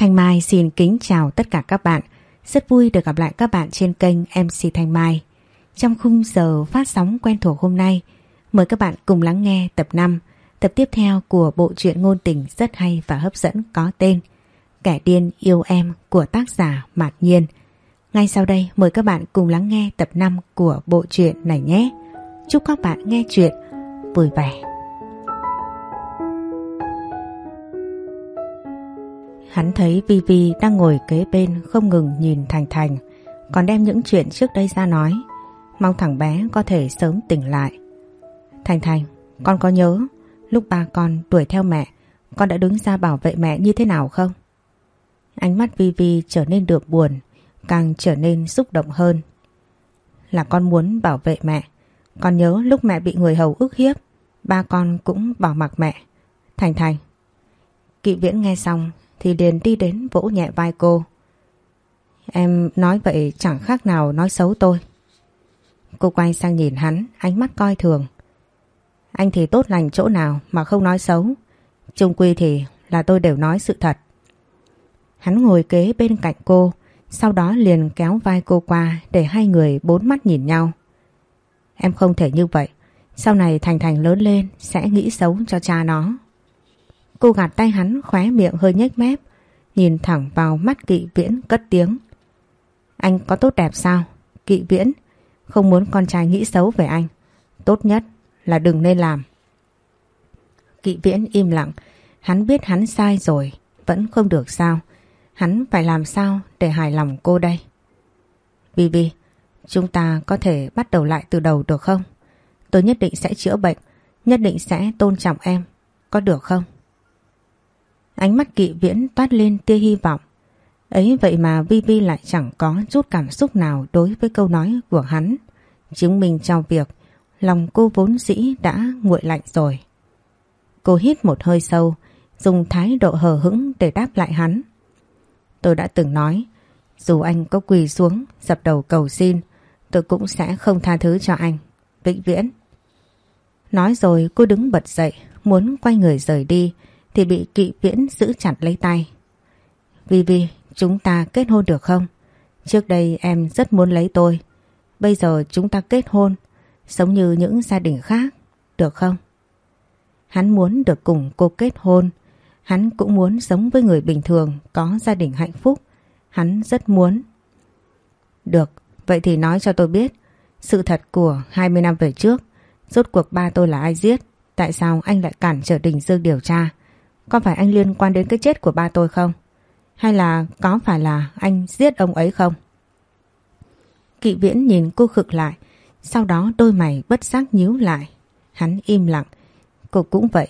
Thanh Mai xin kính chào tất cả các bạn. Rất vui được gặp lại các bạn trên kênh MC Thanh Mai. Trong khung giờ phát sóng quen thuộc hôm nay, mời các bạn cùng lắng nghe tập 5, tập tiếp theo của bộ truyện ngôn tình rất hay và hấp dẫn có tên Kẻ điên yêu em của tác giả Mạt Nhiên. Ngay sau đây mời các bạn cùng lắng nghe tập 5 của bộ truyện này nhé. Chúc các bạn nghe chuyện vui vẻ. Hắn thấy Vivi đang ngồi kế bên không ngừng nhìn Thành Thành, còn đem những chuyện trước đây ra nói, mong thằng bé có thể sớm tỉnh lại. Thành Thành, con có nhớ lúc ba con đuổi theo mẹ, con đã đứng ra bảo vệ mẹ như thế nào không? Ánh mắt Vivi trở nên được buồn, càng trở nên xúc động hơn. Là con muốn bảo vệ mẹ, con nhớ lúc mẹ bị người hầu ức hiếp, ba con cũng bỏ mặc mẹ. Thành Thành. Kỵ viễn nghe xong thì liền đi đến vỗ nhẹ vai cô. Em nói vậy chẳng khác nào nói xấu tôi. Cô quay sang nhìn hắn, ánh mắt coi thường. Anh thì tốt lành chỗ nào mà không nói xấu. Trung quy thì là tôi đều nói sự thật. Hắn ngồi kế bên cạnh cô, sau đó liền kéo vai cô qua để hai người bốn mắt nhìn nhau. Em không thể như vậy, sau này Thành Thành lớn lên sẽ nghĩ xấu cho cha nó. Cô gạt tay hắn khóe miệng hơi nhếch mép, nhìn thẳng vào mắt kỵ viễn cất tiếng. Anh có tốt đẹp sao? Kỵ viễn, không muốn con trai nghĩ xấu về anh. Tốt nhất là đừng nên làm. Kỵ viễn im lặng, hắn biết hắn sai rồi, vẫn không được sao. Hắn phải làm sao để hài lòng cô đây? Vivi, chúng ta có thể bắt đầu lại từ đầu được không? Tôi nhất định sẽ chữa bệnh, nhất định sẽ tôn trọng em, có được không? Ánh mắt kỵ viễn toát lên tia hy vọng. Ấy vậy mà Vivi lại chẳng có chút cảm xúc nào đối với câu nói của hắn. Chứng minh trong việc lòng cô vốn dĩ đã nguội lạnh rồi. Cô hít một hơi sâu, dùng thái độ hờ hững để đáp lại hắn. Tôi đã từng nói, dù anh có quỳ xuống, dập đầu cầu xin, tôi cũng sẽ không tha thứ cho anh. Vĩnh viễn. Nói rồi cô đứng bật dậy, muốn quay người rời đi, thì bị kỵ viễn giữ chặt lấy tay. Vivi, chúng ta kết hôn được không? Trước đây em rất muốn lấy tôi. Bây giờ chúng ta kết hôn, sống như những gia đình khác, được không? Hắn muốn được cùng cô kết hôn. Hắn cũng muốn sống với người bình thường, có gia đình hạnh phúc. Hắn rất muốn. Được, vậy thì nói cho tôi biết sự thật của 20 năm về trước. Rốt cuộc ba tôi là ai giết? Tại sao anh lại cản trở Đình Dương điều tra? Có phải anh liên quan đến cái chết của ba tôi không? Hay là có phải là anh giết ông ấy không? Kỵ viễn nhìn cô khực lại, sau đó đôi mày bất giác nhíu lại. Hắn im lặng, cô cũng vậy.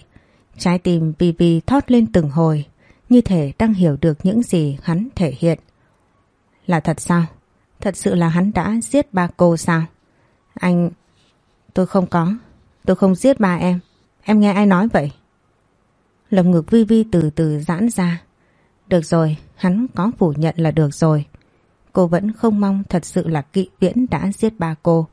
Trái tim vì vì thoát lên từng hồi, như thể đang hiểu được những gì hắn thể hiện. Là thật sao? Thật sự là hắn đã giết ba cô sao? Anh... Tôi không có. Tôi không giết ba em. Em nghe ai nói vậy? Lồng ngực Vi Vi từ từ giãn ra. Được rồi, hắn có phủ nhận là được rồi. Cô vẫn không mong thật sự là kỵ viễn đã giết ba cô.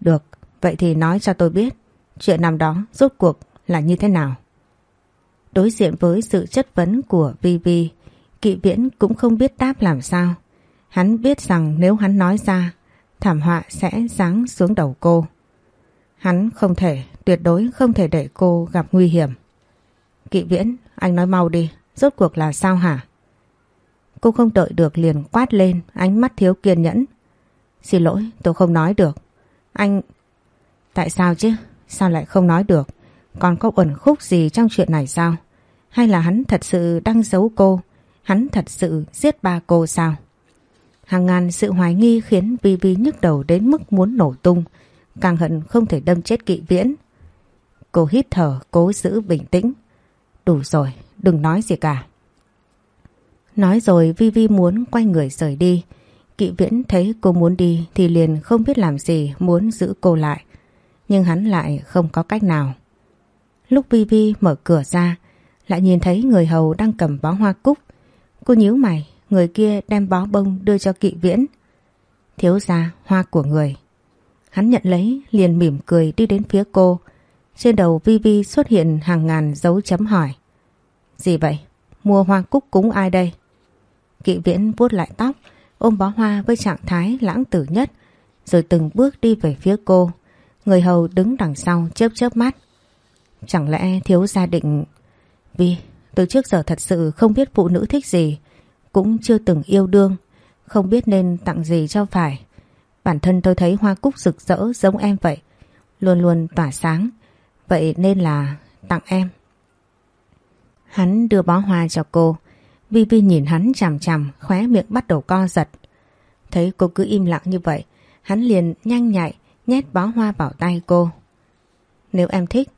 Được, vậy thì nói cho tôi biết chuyện năm đó rốt cuộc là như thế nào. Đối diện với sự chất vấn của Vi Vi, kỵ viễn cũng không biết đáp làm sao. Hắn biết rằng nếu hắn nói ra, thảm họa sẽ giáng xuống đầu cô. Hắn không thể, tuyệt đối không thể để cô gặp nguy hiểm. Kỵ viễn, anh nói mau đi, rốt cuộc là sao hả? Cô không đợi được liền quát lên, ánh mắt thiếu kiên nhẫn. Xin lỗi, tôi không nói được. Anh... Tại sao chứ? Sao lại không nói được? Còn có uẩn khúc gì trong chuyện này sao? Hay là hắn thật sự đang giấu cô? Hắn thật sự giết ba cô sao? Hàng ngàn sự hoài nghi khiến Vi Vi nhức đầu đến mức muốn nổ tung. Càng hận không thể đâm chết kỵ viễn. Cô hít thở, cố giữ bình tĩnh. Đủ rồi, đừng nói gì cả. Nói rồi Vi Vi muốn quay người rời đi. Kỵ viễn thấy cô muốn đi thì liền không biết làm gì muốn giữ cô lại. Nhưng hắn lại không có cách nào. Lúc Vi Vi mở cửa ra, lại nhìn thấy người hầu đang cầm bó hoa cúc. Cô nhíu mày, người kia đem bó bông đưa cho kỵ viễn. Thiếu ra hoa của người. Hắn nhận lấy, liền mỉm cười đi đến phía cô. Trên đầu Vi Vi xuất hiện hàng ngàn dấu chấm hỏi. Gì vậy? mua hoa cúc cúng ai đây? Kỵ viễn vuốt lại tóc, ôm bó hoa với trạng thái lãng tử nhất, rồi từng bước đi về phía cô. Người hầu đứng đằng sau chớp chớp mắt. Chẳng lẽ thiếu gia định... Vi từ trước giờ thật sự không biết phụ nữ thích gì, cũng chưa từng yêu đương, không biết nên tặng gì cho phải. Bản thân tôi thấy hoa cúc rực rỡ giống em vậy, luôn luôn tỏa sáng. Vậy nên là tặng em. Hắn đưa bó hoa cho cô. Vi Vi nhìn hắn chằm chằm, khóe miệng bắt đầu co giật. Thấy cô cứ im lặng như vậy, hắn liền nhanh nhạy nhét bó hoa vào tay cô. Nếu em thích,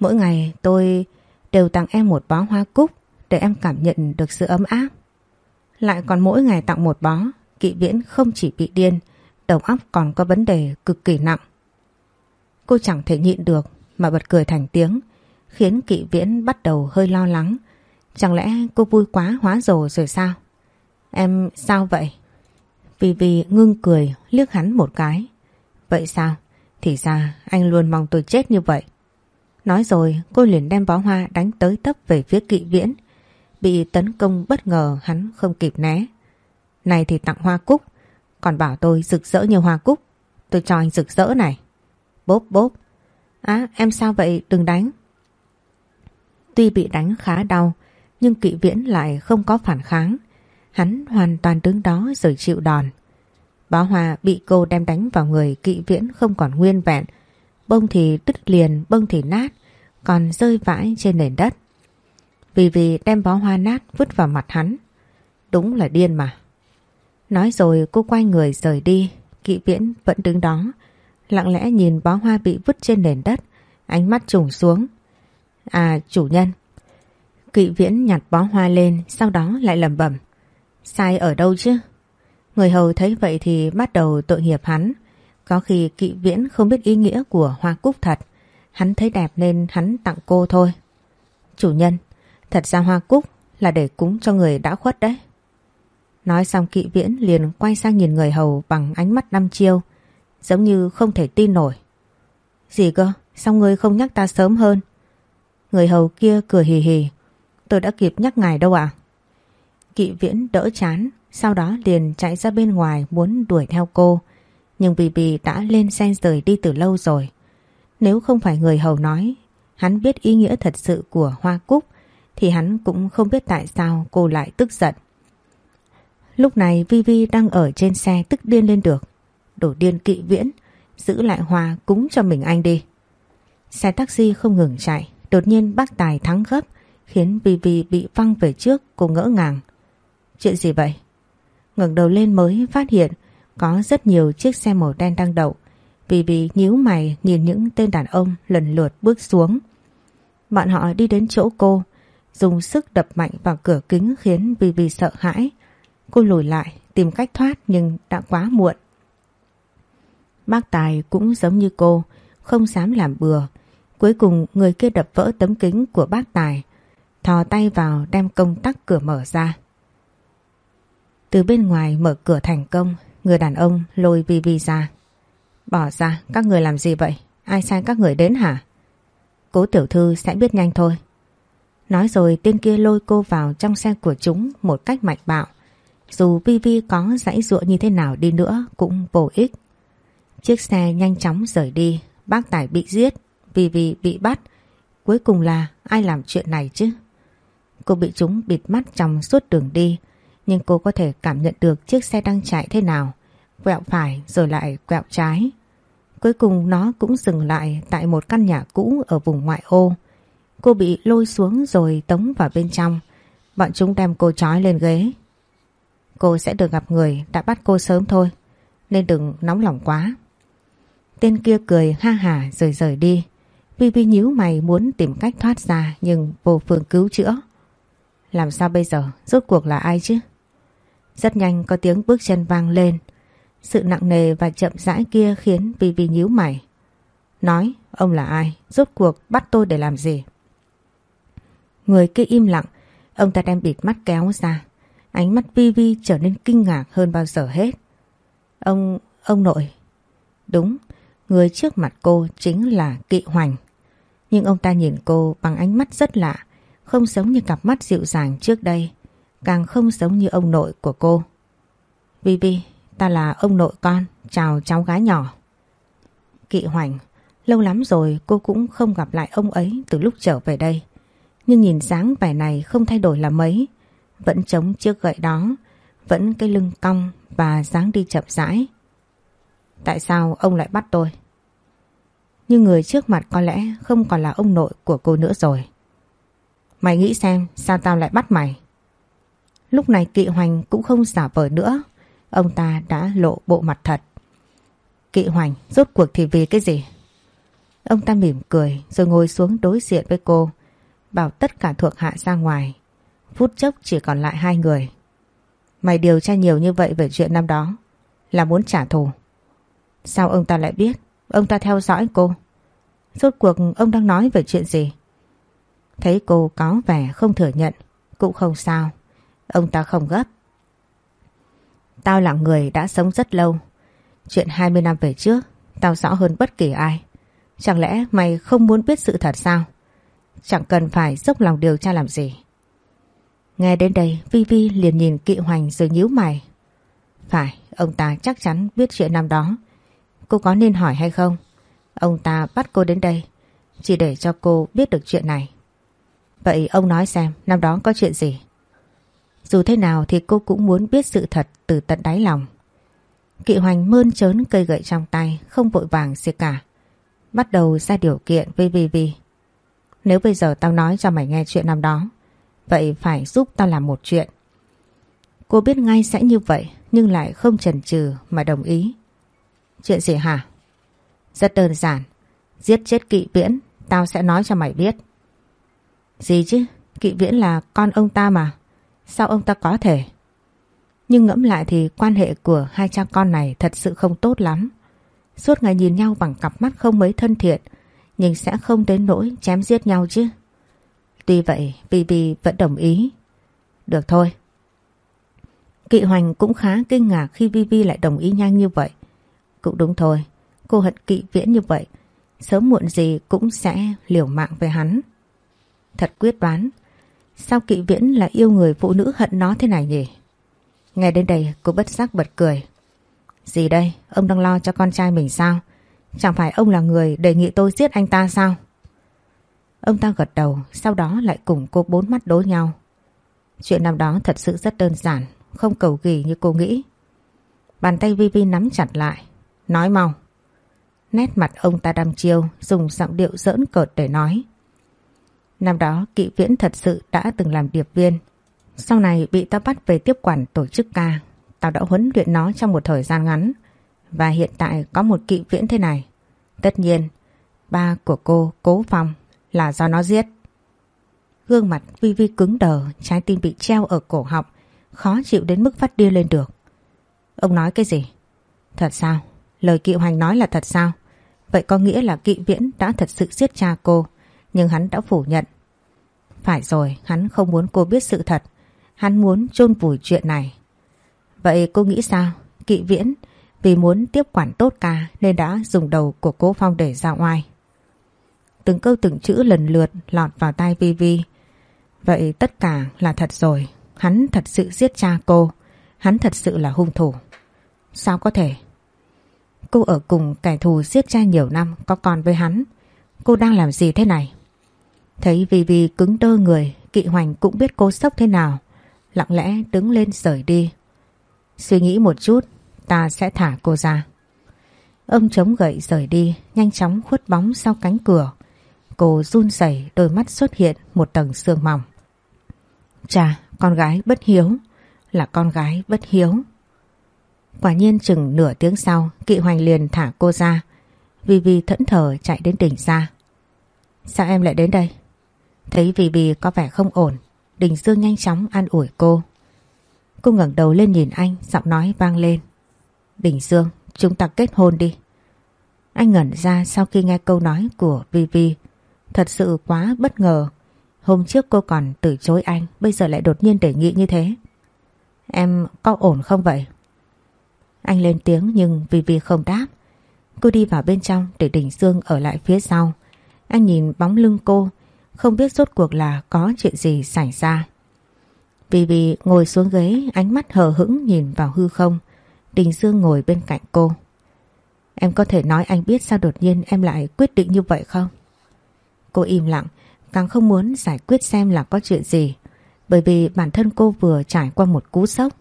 mỗi ngày tôi đều tặng em một bó hoa cúc để em cảm nhận được sự ấm áp. Lại còn mỗi ngày tặng một bó, kỵ viễn không chỉ bị điên, đầu óc còn có vấn đề cực kỳ nặng. Cô chẳng thể nhịn được mà bật cười thành tiếng, khiến kỵ viễn bắt đầu hơi lo lắng. Chẳng lẽ cô vui quá hóa rồ rồi sao? Em sao vậy? Vì vì ngưng cười liếc hắn một cái. Vậy sao? Thì ra anh luôn mong tôi chết như vậy. Nói rồi cô liền đem bó hoa đánh tới tấp về phía kỵ viễn. Bị tấn công bất ngờ hắn không kịp né. Này thì tặng hoa cúc, còn bảo tôi rực rỡ như hoa cúc. Tôi cho anh rực rỡ này. Bốp bốp. Á em sao vậy đừng đánh. Tuy bị đánh khá đau nhưng kỵ viễn lại không có phản kháng. Hắn hoàn toàn đứng đó rồi chịu đòn. bá hoa bị cô đem đánh vào người kỵ viễn không còn nguyên vẹn. Bông thì đứt liền, bông thì nát, còn rơi vãi trên nền đất. Vì vì đem bó hoa nát vứt vào mặt hắn. Đúng là điên mà. Nói rồi cô quay người rời đi, kỵ viễn vẫn đứng đó, lặng lẽ nhìn bó hoa bị vứt trên nền đất, ánh mắt trùng xuống. À chủ nhân. Kỵ viễn nhặt bó hoa lên, sau đó lại lầm bẩm Sai ở đâu chứ? Người hầu thấy vậy thì bắt đầu tội nghiệp hắn. Có khi kỵ viễn không biết ý nghĩa của hoa cúc thật. Hắn thấy đẹp nên hắn tặng cô thôi. Chủ nhân, thật ra hoa cúc là để cúng cho người đã khuất đấy. Nói xong kỵ viễn liền quay sang nhìn người hầu bằng ánh mắt năm chiêu. Giống như không thể tin nổi. Gì cơ? Sao ngươi không nhắc ta sớm hơn? Người hầu kia cười hì hì. Tôi đã kịp nhắc ngài đâu ạ? Kỵ viễn đỡ chán, sau đó liền chạy ra bên ngoài muốn đuổi theo cô. Nhưng vì bì đã lên xe rời đi từ lâu rồi. Nếu không phải người hầu nói, hắn biết ý nghĩa thật sự của hoa cúc, thì hắn cũng không biết tại sao cô lại tức giận. Lúc này Vi Vi đang ở trên xe tức điên lên được. Đổ điên kỵ viễn, giữ lại hoa cúng cho mình anh đi. Xe taxi không ngừng chạy, đột nhiên bác Tài thắng gấp, khiến Vi bị văng về trước, cô ngỡ ngàng. Chuyện gì vậy? ngẩng đầu lên mới phát hiện có rất nhiều chiếc xe màu đen đang đậu. Vi nhíu mày nhìn những tên đàn ông lần lượt bước xuống. Bọn họ đi đến chỗ cô, dùng sức đập mạnh vào cửa kính khiến Vi sợ hãi. Cô lùi lại tìm cách thoát nhưng đã quá muộn. Bác Tài cũng giống như cô, không dám làm bừa. Cuối cùng người kia đập vỡ tấm kính của bác Tài, thò tay vào đem công tắc cửa mở ra. Từ bên ngoài mở cửa thành công, người đàn ông lôi Vivi ra. Bỏ ra, các người làm gì vậy? Ai sai các người đến hả? Cố tiểu thư sẽ biết nhanh thôi. Nói rồi tên kia lôi cô vào trong xe của chúng một cách mạnh bạo. Dù Vivi có dãy dụa như thế nào đi nữa cũng vô ích. Chiếc xe nhanh chóng rời đi, bác Tài bị giết, vì vì bị bắt. Cuối cùng là ai làm chuyện này chứ? Cô bị chúng bịt mắt trong suốt đường đi, nhưng cô có thể cảm nhận được chiếc xe đang chạy thế nào. Quẹo phải rồi lại quẹo trái. Cuối cùng nó cũng dừng lại tại một căn nhà cũ ở vùng ngoại ô. Cô bị lôi xuống rồi tống vào bên trong. Bọn chúng đem cô trói lên ghế. Cô sẽ được gặp người đã bắt cô sớm thôi. Nên đừng nóng lòng quá. Tên kia cười ha hả rồi rời đi. Vi Vi nhíu mày muốn tìm cách thoát ra nhưng vô phương cứu chữa. Làm sao bây giờ? Rốt cuộc là ai chứ? Rất nhanh có tiếng bước chân vang lên. Sự nặng nề và chậm rãi kia khiến Vi Vi nhíu mày. Nói, ông là ai? Rốt cuộc bắt tôi để làm gì? Người kia im lặng, ông ta đem bịt mắt kéo ra. Ánh mắt Vi Vi trở nên kinh ngạc hơn bao giờ hết. Ông, ông nội. Đúng, người trước mặt cô chính là Kỵ Hoành. Nhưng ông ta nhìn cô bằng ánh mắt rất lạ, không giống như cặp mắt dịu dàng trước đây, càng không giống như ông nội của cô. Vivi, ta là ông nội con, chào cháu gái nhỏ. Kỵ Hoành, lâu lắm rồi cô cũng không gặp lại ông ấy từ lúc trở về đây. Nhưng nhìn dáng vẻ này không thay đổi là mấy, vẫn chống chiếc gậy đó, vẫn cái lưng cong và dáng đi chậm rãi. Tại sao ông lại bắt tôi? Nhưng người trước mặt có lẽ không còn là ông nội của cô nữa rồi. Mày nghĩ xem, sao tao lại bắt mày? Lúc này kỵ hoành cũng không giả vờ nữa. Ông ta đã lộ bộ mặt thật. Kỵ hoành, rốt cuộc thì vì cái gì? Ông ta mỉm cười rồi ngồi xuống đối diện với cô. Bảo tất cả thuộc hạ ra ngoài. Phút chốc chỉ còn lại hai người. Mày điều tra nhiều như vậy về chuyện năm đó. Là muốn trả thù. Sao ông ta lại biết? Ông ta theo dõi cô. Rốt cuộc ông đang nói về chuyện gì? Thấy cô có vẻ không thừa nhận. Cũng không sao. Ông ta không gấp. Tao là người đã sống rất lâu. Chuyện 20 năm về trước, tao rõ hơn bất kỳ ai. Chẳng lẽ mày không muốn biết sự thật sao? Chẳng cần phải dốc lòng điều tra làm gì. Nghe đến đây, Vi Vi liền nhìn kỵ hoành rồi nhíu mày. Phải, ông ta chắc chắn biết chuyện năm đó. Cô có nên hỏi hay không? Ông ta bắt cô đến đây, chỉ để cho cô biết được chuyện này. Vậy ông nói xem, năm đó có chuyện gì? Dù thế nào thì cô cũng muốn biết sự thật từ tận đáy lòng. Kỵ hoành mơn trớn cây gậy trong tay, không vội vàng gì cả. Bắt đầu ra điều kiện với Vivi. Nếu bây giờ tao nói cho mày nghe chuyện năm đó, vậy phải giúp tao làm một chuyện. Cô biết ngay sẽ như vậy, nhưng lại không chần chừ mà đồng ý. Chuyện gì hả? Rất đơn giản. Giết chết kỵ viễn, tao sẽ nói cho mày biết. Gì chứ? Kỵ viễn là con ông ta mà. Sao ông ta có thể? Nhưng ngẫm lại thì quan hệ của hai cha con này thật sự không tốt lắm. Suốt ngày nhìn nhau bằng cặp mắt không mấy thân thiện, nhưng sẽ không đến nỗi chém giết nhau chứ. Tuy vậy, Bibi vẫn đồng ý. Được thôi. Kỵ Hoành cũng khá kinh ngạc khi Vivi lại đồng ý nhanh như vậy. Cũng đúng thôi, cô hận kỵ viễn như vậy, sớm muộn gì cũng sẽ liều mạng với hắn. Thật quyết đoán, sao kỵ viễn là yêu người phụ nữ hận nó thế này nhỉ? Nghe đến đây cô bất giác bật cười. Gì đây, ông đang lo cho con trai mình sao? Chẳng phải ông là người đề nghị tôi giết anh ta sao? Ông ta gật đầu, sau đó lại cùng cô bốn mắt đối nhau. Chuyện năm đó thật sự rất đơn giản, không cầu kỳ như cô nghĩ. Bàn tay Vi Vi nắm chặt lại, nói mau. Nét mặt ông ta đăm chiêu, dùng giọng điệu giỡn cợt để nói. Năm đó kỵ viễn thật sự đã từng làm điệp viên. Sau này bị ta bắt về tiếp quản tổ chức ca. Tao đã huấn luyện nó trong một thời gian ngắn. Và hiện tại có một kỵ viễn thế này. Tất nhiên, ba của cô Cố Phong là do nó giết. Gương mặt Vi Vi cứng đờ, trái tim bị treo ở cổ họng, khó chịu đến mức phát điên lên được. Ông nói cái gì? Thật sao? Lời kỵ hoành nói là thật sao? Vậy có nghĩa là kỵ viễn đã thật sự giết cha cô, nhưng hắn đã phủ nhận. Phải rồi, hắn không muốn cô biết sự thật. Hắn muốn chôn vùi chuyện này. Vậy cô nghĩ sao? Kỵ viễn vì muốn tiếp quản tốt ca nên đã dùng đầu của cố phong để ra ngoài. Từng câu từng chữ lần lượt lọt vào tai Vi Vi. Vậy tất cả là thật rồi. Hắn thật sự giết cha cô. Hắn thật sự là hung thủ. Sao có thể? Cô ở cùng kẻ thù giết cha nhiều năm có còn với hắn. Cô đang làm gì thế này? Thấy vì vì cứng đơ người, kỵ hoành cũng biết cô sốc thế nào. Lặng lẽ đứng lên rời đi. Suy nghĩ một chút, ta sẽ thả cô ra. Ông chống gậy rời đi, nhanh chóng khuất bóng sau cánh cửa. Cô run rẩy đôi mắt xuất hiện một tầng sương mỏng. Chà, con gái bất hiếu, là con gái bất hiếu. Quả nhiên chừng nửa tiếng sau, kỵ hoành liền thả cô ra. Vì Vì thẫn thờ chạy đến đỉnh ra. Sao em lại đến đây? Thấy Vì Vì có vẻ không ổn, Đình Dương nhanh chóng an ủi cô. Cô ngẩng đầu lên nhìn anh, giọng nói vang lên. Đình Dương, chúng ta kết hôn đi. Anh ngẩn ra sau khi nghe câu nói của Vivi, Vi. Thật sự quá bất ngờ. Hôm trước cô còn từ chối anh, bây giờ lại đột nhiên đề nghị như thế. Em có ổn không vậy? Anh lên tiếng nhưng vì Vi không đáp. Cô đi vào bên trong để Đình Dương ở lại phía sau. Anh nhìn bóng lưng cô, Không biết rốt cuộc là có chuyện gì xảy ra. Vì vì ngồi xuống ghế ánh mắt hờ hững nhìn vào hư không. Đình Dương ngồi bên cạnh cô. Em có thể nói anh biết sao đột nhiên em lại quyết định như vậy không? Cô im lặng, càng không muốn giải quyết xem là có chuyện gì. Bởi vì bản thân cô vừa trải qua một cú sốc.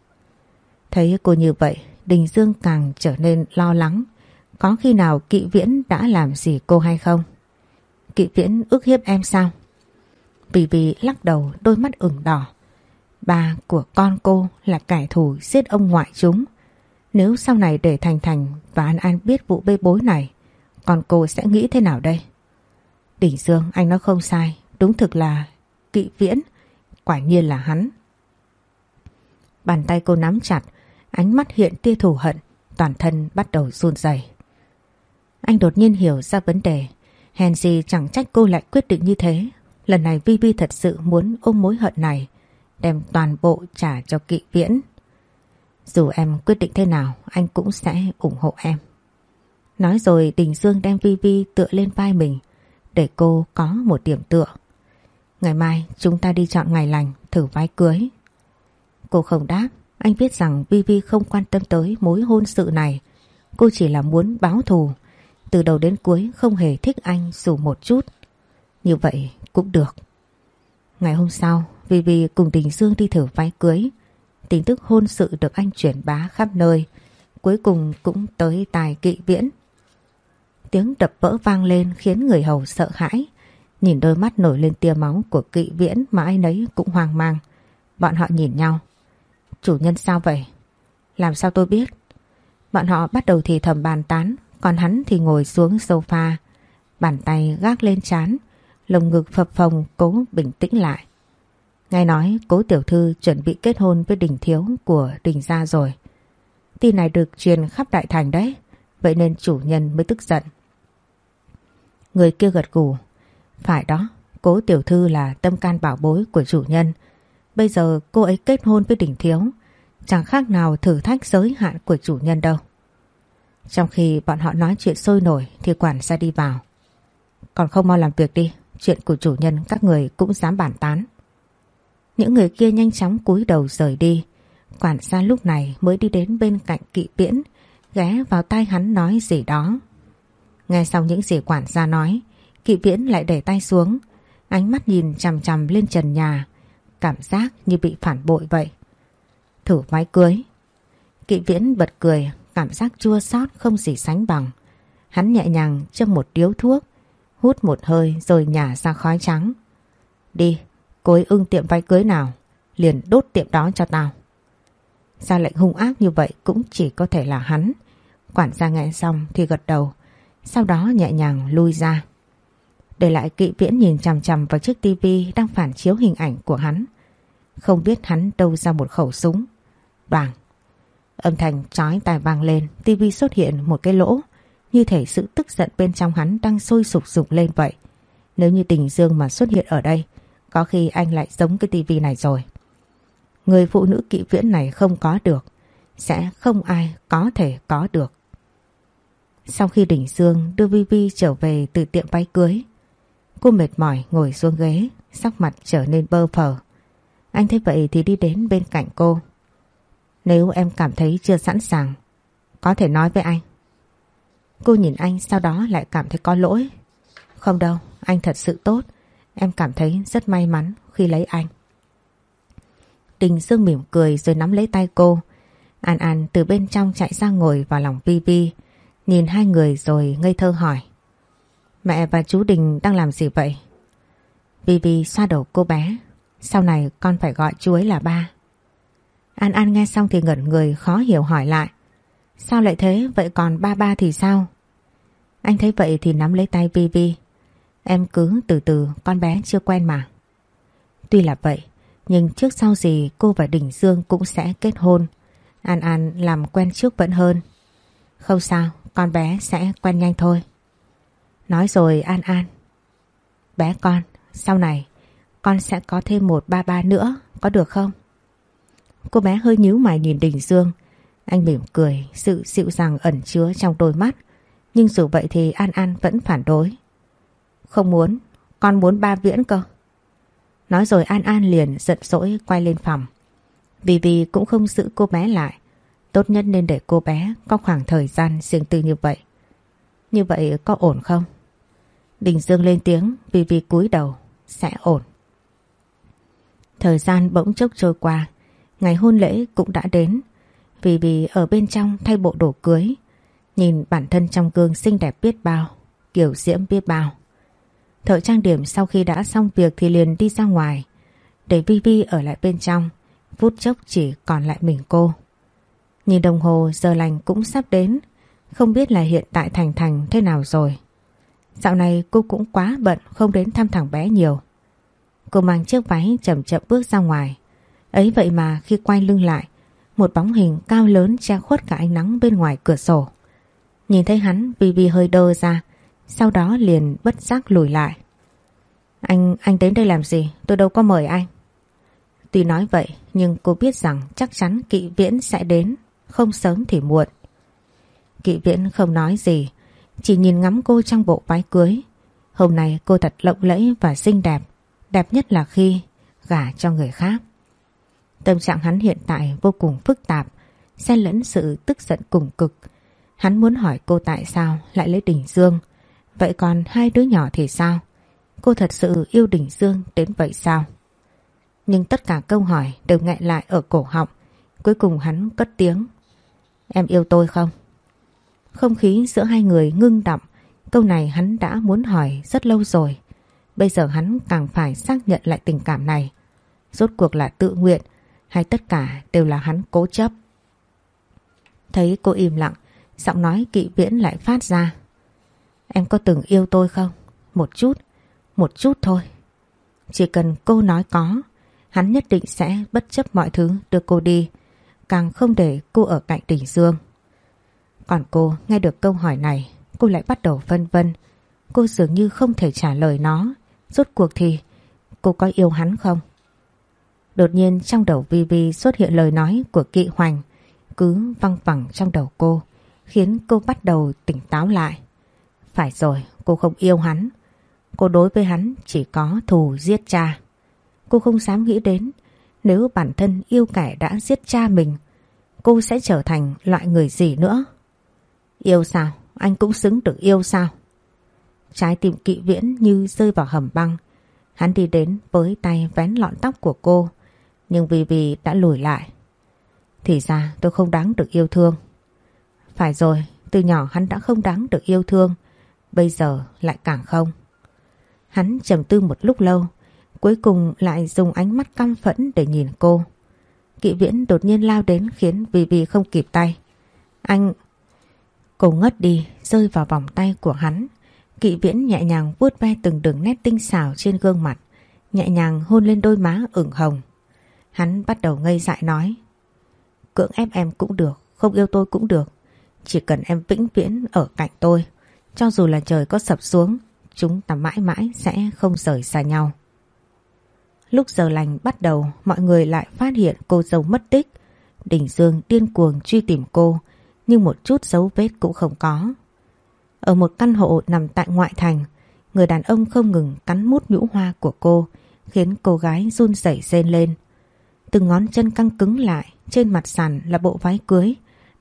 Thấy cô như vậy, Đình Dương càng trở nên lo lắng. Có khi nào kỵ viễn đã làm gì cô hay không? Kỵ viễn ức hiếp em sao? Vì vì lắc đầu đôi mắt ửng đỏ. Ba của con cô là kẻ thù giết ông ngoại chúng. Nếu sau này để Thành Thành và An An biết vụ bê bối này, con cô sẽ nghĩ thế nào đây? Đỉnh Dương anh nói không sai, đúng thực là kỵ viễn, quả nhiên là hắn. Bàn tay cô nắm chặt, ánh mắt hiện tia thù hận, toàn thân bắt đầu run rẩy. Anh đột nhiên hiểu ra vấn đề, hèn gì chẳng trách cô lại quyết định như thế. Lần này Vi Vi thật sự muốn ôm mối hận này, đem toàn bộ trả cho kỵ viễn. Dù em quyết định thế nào, anh cũng sẽ ủng hộ em. Nói rồi Đình Dương đem Vi Vi tựa lên vai mình, để cô có một điểm tựa. Ngày mai chúng ta đi chọn ngày lành thử váy cưới. Cô không đáp, anh biết rằng Vi không quan tâm tới mối hôn sự này. Cô chỉ là muốn báo thù. Từ đầu đến cuối không hề thích anh dù một chút. Như vậy cũng được. Ngày hôm sau, Vi cùng Đình Dương đi thử váy cưới. Tin tức hôn sự được anh chuyển bá khắp nơi. Cuối cùng cũng tới tài kỵ viễn. Tiếng đập vỡ vang lên khiến người hầu sợ hãi. Nhìn đôi mắt nổi lên tia máu của kỵ viễn mà ai nấy cũng hoang mang. Bọn họ nhìn nhau. Chủ nhân sao vậy? Làm sao tôi biết? Bọn họ bắt đầu thì thầm bàn tán, còn hắn thì ngồi xuống sofa, bàn tay gác lên chán, lồng ngực phập phồng cố bình tĩnh lại. Nghe nói cố tiểu thư chuẩn bị kết hôn với đình thiếu của đình gia rồi. Tin này được truyền khắp đại thành đấy, vậy nên chủ nhân mới tức giận. Người kia gật gù. Phải đó, cố tiểu thư là tâm can bảo bối của chủ nhân. Bây giờ cô ấy kết hôn với đình thiếu, chẳng khác nào thử thách giới hạn của chủ nhân đâu. Trong khi bọn họ nói chuyện sôi nổi thì quản gia đi vào. Còn không mau làm việc đi, chuyện của chủ nhân các người cũng dám bàn tán. Những người kia nhanh chóng cúi đầu rời đi. Quản gia lúc này mới đi đến bên cạnh kỵ viễn, ghé vào tai hắn nói gì đó. Nghe xong những gì quản gia nói, kỵ viễn lại để tay xuống, ánh mắt nhìn chằm chằm lên trần nhà, cảm giác như bị phản bội vậy. Thử váy cưới. Kỵ viễn bật cười, cảm giác chua xót không gì sánh bằng. Hắn nhẹ nhàng châm một điếu thuốc, hút một hơi rồi nhả ra khói trắng. Đi, cối ưng tiệm váy cưới nào, liền đốt tiệm đó cho tao. Ra lệnh hung ác như vậy cũng chỉ có thể là hắn. Quản gia nghe xong thì gật đầu, sau đó nhẹ nhàng lui ra. Để lại kỵ viễn nhìn chằm chằm vào chiếc tivi đang phản chiếu hình ảnh của hắn. Không biết hắn đâu ra một khẩu súng. Đoàn. Âm thanh chói tai vang lên, tivi xuất hiện một cái lỗ. Như thể sự tức giận bên trong hắn đang sôi sục sục lên vậy. Nếu như tình dương mà xuất hiện ở đây, có khi anh lại giống cái tivi này rồi. Người phụ nữ kỵ viễn này không có được, sẽ không ai có thể có được. Sau khi đỉnh Dương đưa Vi Vi trở về từ tiệm váy cưới, cô mệt mỏi ngồi xuống ghế, sắc mặt trở nên bơ phờ. Anh thấy vậy thì đi đến bên cạnh cô. Nếu em cảm thấy chưa sẵn sàng, có thể nói với anh. Cô nhìn anh sau đó lại cảm thấy có lỗi. Không đâu, anh thật sự tốt. Em cảm thấy rất may mắn khi lấy anh. Đình Dương mỉm cười rồi nắm lấy tay cô. An An từ bên trong chạy ra ngồi vào lòng Vi Vi. Nhìn hai người rồi ngây thơ hỏi. Mẹ và chú Đình đang làm gì vậy? Vi Vi xoa đầu cô bé. Sau này con phải gọi chú ấy là ba. An An nghe xong thì ngẩn người khó hiểu hỏi lại. Sao lại thế? Vậy còn ba ba thì sao? Anh thấy vậy thì nắm lấy tay Vi Vi. Em cứ từ từ con bé chưa quen mà. Tuy là vậy, nhưng trước sau gì cô và Đình Dương cũng sẽ kết hôn. An An làm quen trước vẫn hơn. Không sao, con bé sẽ quen nhanh thôi. Nói rồi An An. Bé con, sau này con sẽ có thêm một ba ba nữa, có được không? Cô bé hơi nhíu mày nhìn Đình Dương. Anh mỉm cười, sự dịu dàng ẩn chứa trong đôi mắt. Nhưng dù vậy thì An An vẫn phản đối. Không muốn, con muốn ba viễn cơ. Nói rồi An An liền giận dỗi quay lên phòng. Vì vì cũng không giữ cô bé lại. Tốt nhất nên để cô bé có khoảng thời gian riêng tư như vậy. Như vậy có ổn không? Đình Dương lên tiếng vì vì cúi đầu. Sẽ ổn. Thời gian bỗng chốc trôi qua. Ngày hôn lễ cũng đã đến. Vì vì ở bên trong thay bộ đồ cưới. Nhìn bản thân trong gương xinh đẹp biết bao. Kiểu diễm biết bao. Thợ trang điểm sau khi đã xong việc thì liền đi ra ngoài. Để Vi Vi ở lại bên trong. Phút chốc chỉ còn lại mình cô. Nhìn đồng hồ, giờ lành cũng sắp đến. Không biết là hiện tại Thành Thành thế nào rồi. Dạo này cô cũng quá bận, không đến thăm thằng bé nhiều. Cô mang chiếc váy chậm chậm bước ra ngoài. Ấy vậy mà khi quay lưng lại, một bóng hình cao lớn che khuất cả ánh nắng bên ngoài cửa sổ. Nhìn thấy hắn Vivi hơi đơ ra, sau đó liền bất giác lùi lại. Anh, anh đến đây làm gì? Tôi đâu có mời anh. Tuy nói vậy nhưng cô biết rằng chắc chắn kỵ viễn sẽ đến, không sớm thì muộn. Kỵ viễn không nói gì, chỉ nhìn ngắm cô trong bộ váy cưới. Hôm nay cô thật lộng lẫy và xinh đẹp, đẹp nhất là khi gả cho người khác. Tâm trạng hắn hiện tại vô cùng phức tạp, xen lẫn sự tức giận cùng cực. Hắn muốn hỏi cô tại sao lại lấy Đình Dương, vậy còn hai đứa nhỏ thì sao? Cô thật sự yêu Đình Dương đến vậy sao? Nhưng tất cả câu hỏi đều nghẹn lại ở cổ họng. Cuối cùng hắn cất tiếng. Em yêu tôi không? Không khí giữa hai người ngưng đậm. Câu này hắn đã muốn hỏi rất lâu rồi. Bây giờ hắn càng phải xác nhận lại tình cảm này. Rốt cuộc là tự nguyện hay tất cả đều là hắn cố chấp. Thấy cô im lặng, giọng nói kỵ viễn lại phát ra. Em có từng yêu tôi không? Một chút, một chút thôi. Chỉ cần cô nói có, hắn nhất định sẽ bất chấp mọi thứ đưa cô đi, càng không để cô ở cạnh đỉnh dương. Còn cô nghe được câu hỏi này, cô lại bắt đầu vân vân. Cô dường như không thể trả lời nó. Rốt cuộc thì cô có yêu hắn không? Đột nhiên trong đầu Vi Vi xuất hiện lời nói của kỵ hoành cứ văng vẳng trong đầu cô khiến cô bắt đầu tỉnh táo lại. Phải rồi, cô không yêu hắn. Cô đối với hắn chỉ có thù giết cha. Cô không dám nghĩ đến nếu bản thân yêu kẻ đã giết cha mình cô sẽ trở thành loại người gì nữa. Yêu sao? Anh cũng xứng được yêu sao? Trái tim kỵ viễn như rơi vào hầm băng. Hắn đi đến với tay vén lọn tóc của cô nhưng vì vì đã lùi lại. Thì ra tôi không đáng được yêu thương. Phải rồi, từ nhỏ hắn đã không đáng được yêu thương, bây giờ lại càng không. Hắn trầm tư một lúc lâu, cuối cùng lại dùng ánh mắt căm phẫn để nhìn cô. Kỵ viễn đột nhiên lao đến khiến Vì Vì không kịp tay. Anh... Cô ngất đi, rơi vào vòng tay của hắn. Kỵ viễn nhẹ nhàng vuốt ve từng đường nét tinh xảo trên gương mặt, nhẹ nhàng hôn lên đôi má ửng hồng. Hắn bắt đầu ngây dại nói, Cưỡng ép em cũng được, Không yêu tôi cũng được. Chỉ cần em vĩnh viễn ở cạnh tôi, Cho dù là trời có sập xuống, Chúng ta mãi mãi sẽ không rời xa nhau. Lúc giờ lành bắt đầu, Mọi người lại phát hiện cô dâu mất tích. Đình Dương điên cuồng truy tìm cô, Nhưng một chút dấu vết cũng không có. Ở một căn hộ nằm tại ngoại thành, Người đàn ông không ngừng cắn mút nhũ hoa của cô, Khiến cô gái run rẩy rên lên. Từng ngón chân căng cứng lại, trên mặt sàn là bộ váy cưới,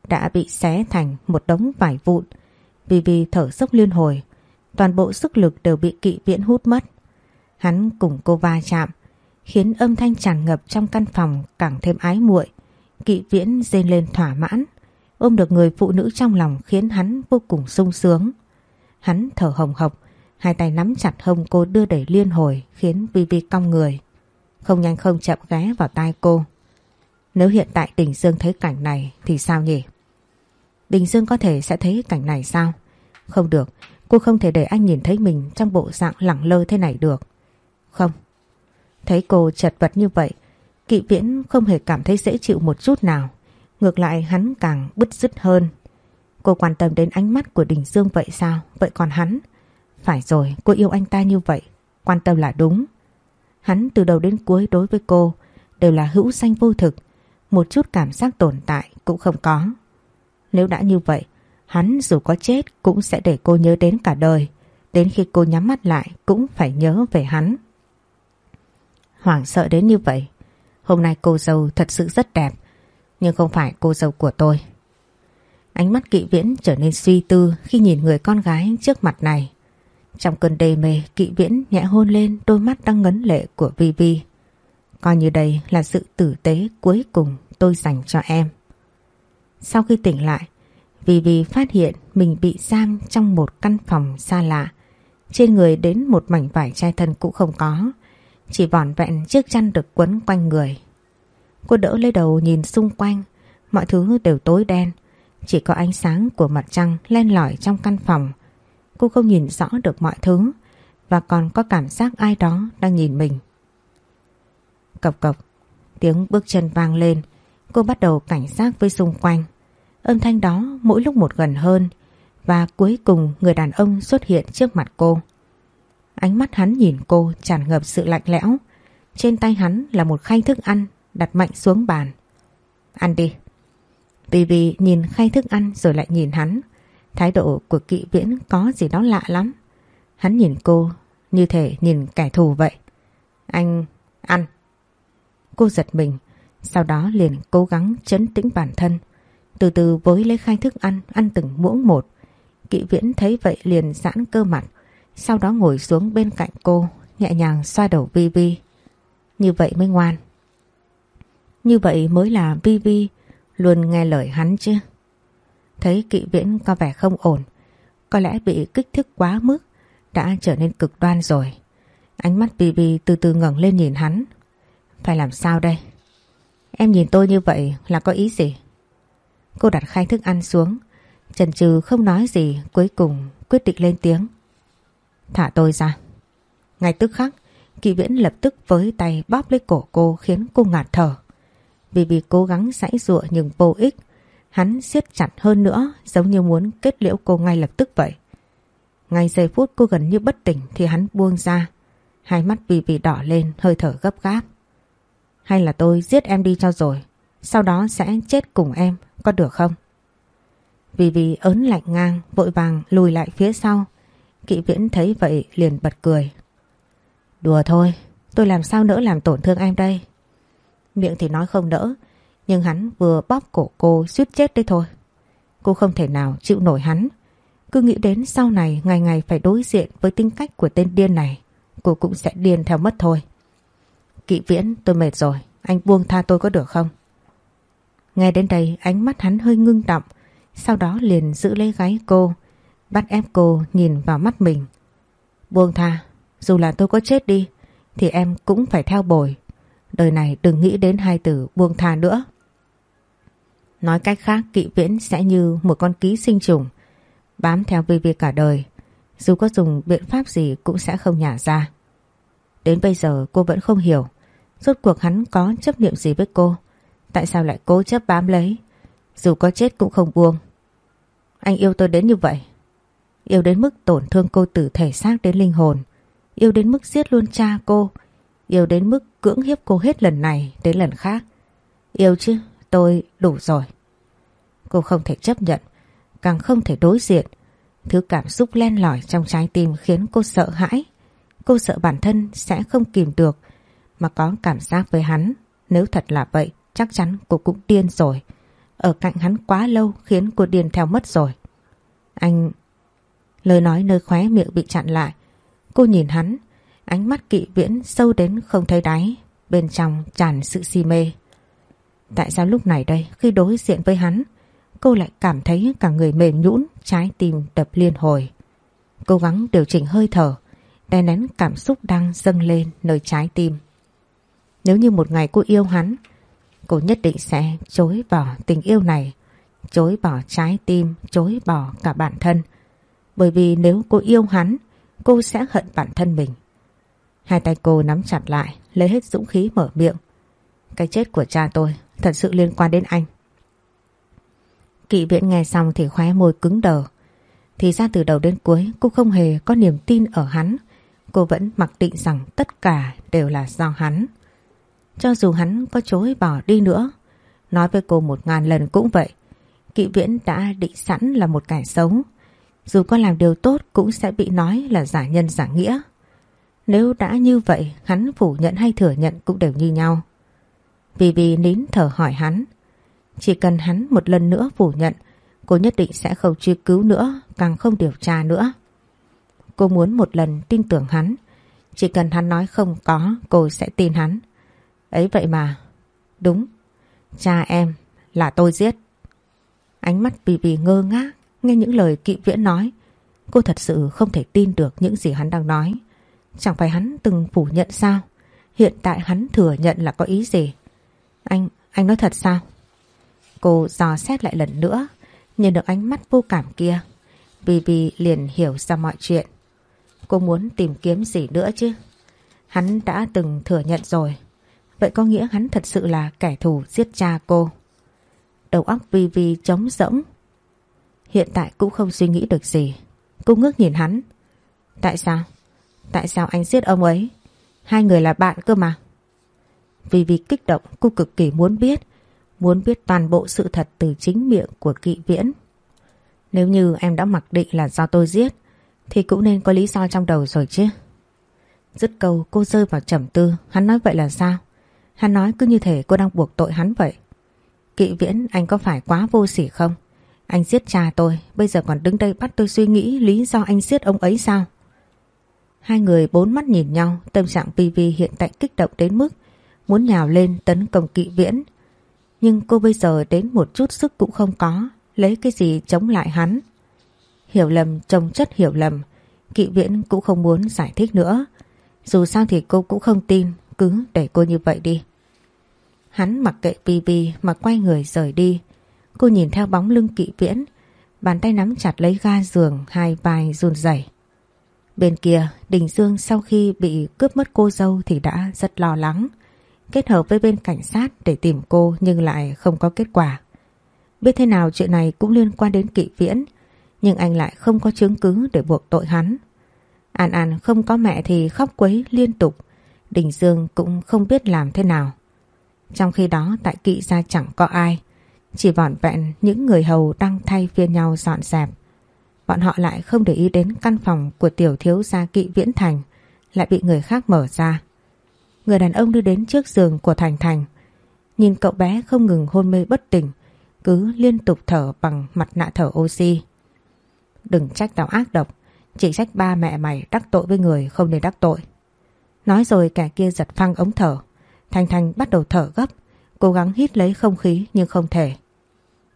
đã bị xé thành một đống vải vụn. Vì vì thở sốc liên hồi, toàn bộ sức lực đều bị kỵ viễn hút mất. Hắn cùng cô va chạm, khiến âm thanh tràn ngập trong căn phòng càng thêm ái muội. Kỵ viễn rên lên thỏa mãn, ôm được người phụ nữ trong lòng khiến hắn vô cùng sung sướng. Hắn thở hồng hộc, hai tay nắm chặt hông cô đưa đẩy liên hồi khiến Vi Vi cong người. Không nhanh không chậm ghé vào tai cô. Nếu hiện tại Đình Dương thấy cảnh này thì sao nhỉ? Đình Dương có thể sẽ thấy cảnh này sao? Không được, cô không thể để anh nhìn thấy mình trong bộ dạng lẳng lơ thế này được. Không. Thấy cô chật vật như vậy, kỵ viễn không hề cảm thấy dễ chịu một chút nào. Ngược lại hắn càng bứt rứt hơn. Cô quan tâm đến ánh mắt của Đình Dương vậy sao? Vậy còn hắn? Phải rồi, cô yêu anh ta như vậy. Quan tâm là đúng. Hắn từ đầu đến cuối đối với cô đều là hữu danh vô thực, một chút cảm giác tồn tại cũng không có. Nếu đã như vậy, hắn dù có chết cũng sẽ để cô nhớ đến cả đời, Đến khi cô nhắm mắt lại cũng phải nhớ về hắn. Hoảng sợ đến như vậy. Hôm nay cô dâu thật sự rất đẹp. Nhưng không phải cô dâu của tôi. Ánh mắt kỵ viễn trở nên suy tư khi nhìn người con gái trước mặt này. Trong cơn đê mê, kỵ viễn nhẹ hôn lên đôi mắt đang ngấn lệ của Vi Vi. Coi như đây là sự tử tế cuối cùng tôi dành cho em. Sau khi tỉnh lại, Vivi phát hiện mình bị giam trong một căn phòng xa lạ. Trên người đến một mảnh vải chai thân cũng không có, chỉ vỏn vẹn chiếc chăn được quấn quanh người. Cô đỡ lấy đầu nhìn xung quanh, mọi thứ đều tối đen, chỉ có ánh sáng của mặt trăng len lỏi trong căn phòng. Cô không nhìn rõ được mọi thứ và còn có cảm giác ai đó đang nhìn mình. Cộc cộc, tiếng bước chân vang lên, cô bắt đầu cảnh giác với xung quanh. Âm thanh đó mỗi lúc một gần hơn và cuối cùng người đàn ông xuất hiện trước mặt cô. Ánh mắt hắn nhìn cô tràn ngập sự lạnh lẽo. Trên tay hắn là một khay thức ăn đặt mạnh xuống bàn. Ăn đi. Vì vì nhìn khay thức ăn rồi lại nhìn hắn. Thái độ của kỵ viễn có gì đó lạ lắm. Hắn nhìn cô như thể nhìn kẻ thù vậy. Anh ăn. Cô giật mình, sau đó liền cố gắng chấn tĩnh bản thân. Từ từ với lấy khay thức ăn, ăn từng muỗng một. Kỵ viễn thấy vậy liền giãn cơ mặt, sau đó ngồi xuống bên cạnh cô, nhẹ nhàng xoa đầu Vi Vi. Như vậy mới ngoan. Như vậy mới là Vi Vi luôn nghe lời hắn chứ. Thấy kỵ viễn có vẻ không ổn, có lẽ bị kích thích quá mức, đã trở nên cực đoan rồi. Ánh mắt bì bì từ từ ngẩng lên nhìn hắn. Phải làm sao đây? Em nhìn tôi như vậy là có ý gì? Cô đặt khay thức ăn xuống, chần chừ không nói gì, cuối cùng quyết định lên tiếng. Thả tôi ra. Ngay tức khắc, Kỳ Viễn lập tức với tay bóp lấy cổ cô khiến cô ngạt thở. bì bì cố gắng giãy giụa nhưng vô ích, hắn siết chặt hơn nữa giống như muốn kết liễu cô ngay lập tức vậy. Ngay giây phút cô gần như bất tỉnh thì hắn buông ra. Hai mắt vì vì đỏ lên, hơi thở gấp gáp. Hay là tôi giết em đi cho rồi, sau đó sẽ chết cùng em, có được không? Vì vì ớn lạnh ngang, vội vàng lùi lại phía sau. Kỵ viễn thấy vậy liền bật cười. Đùa thôi, tôi làm sao nỡ làm tổn thương em đây. Miệng thì nói không nỡ, nhưng hắn vừa bóp cổ cô suýt chết đấy thôi. Cô không thể nào chịu nổi hắn. Cứ nghĩ đến sau này ngày ngày phải đối diện với tính cách của tên điên này. Cô cũng sẽ điên theo mất thôi. Kỵ viễn tôi mệt rồi, anh buông tha tôi có được không? Nghe đến đây ánh mắt hắn hơi ngưng đọng. sau đó liền giữ lấy gáy cô, bắt ép cô nhìn vào mắt mình. Buông tha, dù là tôi có chết đi, thì em cũng phải theo bồi. Đời này đừng nghĩ đến hai từ buông tha nữa. Nói cách khác kỵ viễn sẽ như một con ký sinh trùng, bám theo Vi Vi cả đời, dù có dùng biện pháp gì cũng sẽ không nhả ra. Đến bây giờ cô vẫn không hiểu, rốt cuộc hắn có chấp niệm gì với cô, tại sao lại cố chấp bám lấy, dù có chết cũng không buông. Anh yêu tôi đến như vậy, yêu đến mức tổn thương cô từ thể xác đến linh hồn, yêu đến mức giết luôn cha cô, yêu đến mức cưỡng hiếp cô hết lần này đến lần khác. Yêu chứ, tôi đủ rồi. Cô không thể chấp nhận, càng không thể đối diện. Thứ cảm xúc len lỏi trong trái tim khiến cô sợ hãi. Cô sợ bản thân sẽ không kìm được mà có cảm giác với hắn. Nếu thật là vậy, chắc chắn cô cũng điên rồi. Ở cạnh hắn quá lâu khiến cô điên theo mất rồi. Anh... Lời nói nơi khóe miệng bị chặn lại. Cô nhìn hắn, ánh mắt kỵ viễn sâu đến không thấy đáy, bên trong tràn sự si mê. Tại sao lúc này đây, khi đối diện với hắn, cô lại cảm thấy cả người mềm nhũn, trái tim đập liên hồi. Cố gắng điều chỉnh hơi thở, đè nén cảm xúc đang dâng lên nơi trái tim. Nếu như một ngày cô yêu hắn, cô nhất định sẽ chối bỏ tình yêu này, chối bỏ trái tim, chối bỏ cả bản thân. Bởi vì nếu cô yêu hắn, cô sẽ hận bản thân mình. Hai tay cô nắm chặt lại, lấy hết dũng khí mở miệng. Cái chết của cha tôi thật sự liên quan đến anh. Kỵ viễn nghe xong thì khóe môi cứng đờ. Thì ra từ đầu đến cuối cô không hề có niềm tin ở hắn. Cô vẫn mặc định rằng tất cả đều là do hắn. Cho dù hắn có chối bỏ đi nữa, nói với cô một ngàn lần cũng vậy. Kỵ viễn đã định sẵn là một kẻ xấu. Dù có làm điều tốt cũng sẽ bị nói là giả nhân giả nghĩa. Nếu đã như vậy, hắn phủ nhận hay thừa nhận cũng đều như nhau. Vì vì nín thở hỏi hắn. Chỉ cần hắn một lần nữa phủ nhận, cô nhất định sẽ không truy cứu nữa, càng không điều tra nữa. Cô muốn một lần tin tưởng hắn. Chỉ cần hắn nói không có, cô sẽ tin hắn. Ấy vậy mà. Đúng. Cha em là tôi giết. Ánh mắt bì bì ngơ ngác nghe những lời kỵ viễn nói. Cô thật sự không thể tin được những gì hắn đang nói. Chẳng phải hắn từng phủ nhận sao? Hiện tại hắn thừa nhận là có ý gì? Anh, anh nói thật sao? Cô dò xét lại lần nữa, nhìn được ánh mắt vô cảm kia. Vì liền hiểu ra mọi chuyện. Cô muốn tìm kiếm gì nữa chứ? Hắn đã từng thừa nhận rồi. Vậy có nghĩa hắn thật sự là kẻ thù giết cha cô. Đầu óc Vi Vi trống rỗng. Hiện tại cũng không suy nghĩ được gì. Cô ngước nhìn hắn. Tại sao? Tại sao anh giết ông ấy? Hai người là bạn cơ mà. Vì vì kích động cô cực kỳ muốn biết. Muốn biết toàn bộ sự thật từ chính miệng của kỵ viễn. Nếu như em đã mặc định là do tôi giết thì cũng nên có lý do trong đầu rồi chứ. Dứt câu cô rơi vào trầm tư. Hắn nói vậy là sao? Hắn nói cứ như thể cô đang buộc tội hắn vậy. Kỵ viễn anh có phải quá vô sỉ không? Anh giết cha tôi, bây giờ còn đứng đây bắt tôi suy nghĩ lý do anh giết ông ấy sao? Hai người bốn mắt nhìn nhau, tâm trạng PV hiện tại kích động đến mức muốn nhào lên tấn công kỵ viễn. Nhưng cô bây giờ đến một chút sức cũng không có, lấy cái gì chống lại hắn. Hiểu lầm trông chất hiểu lầm, kỵ viễn cũng không muốn giải thích nữa. Dù sao thì cô cũng không tin, cứ để cô như vậy đi. Hắn mặc kệ PV mà quay người rời đi. Cô nhìn theo bóng lưng kỵ viễn, bàn tay nắm chặt lấy ga giường, hai vai run rẩy. Bên kia, Đình Dương sau khi bị cướp mất cô dâu thì đã rất lo lắng. Kết hợp với bên cảnh sát để tìm cô nhưng lại không có kết quả. Biết thế nào chuyện này cũng liên quan đến kỵ viễn, nhưng anh lại không có chứng cứ để buộc tội hắn. An An không có mẹ thì khóc quấy liên tục, Đình Dương cũng không biết làm thế nào. Trong khi đó tại kỵ gia chẳng có ai, chỉ vỏn vẹn những người hầu đang thay phiên nhau dọn dẹp. Bọn họ lại không để ý đến căn phòng của tiểu thiếu gia kỵ viễn thành lại bị người khác mở ra. Người đàn ông đưa đến trước giường của Thành Thành. Nhìn cậu bé không ngừng hôn mê bất tỉnh, cứ liên tục thở bằng mặt nạ thở oxy. Đừng trách tao ác độc, chỉ trách ba mẹ mày đắc tội với người không nên đắc tội. Nói rồi kẻ kia giật phăng ống thở. Thành Thành bắt đầu thở gấp, cố gắng hít lấy không khí nhưng không thể.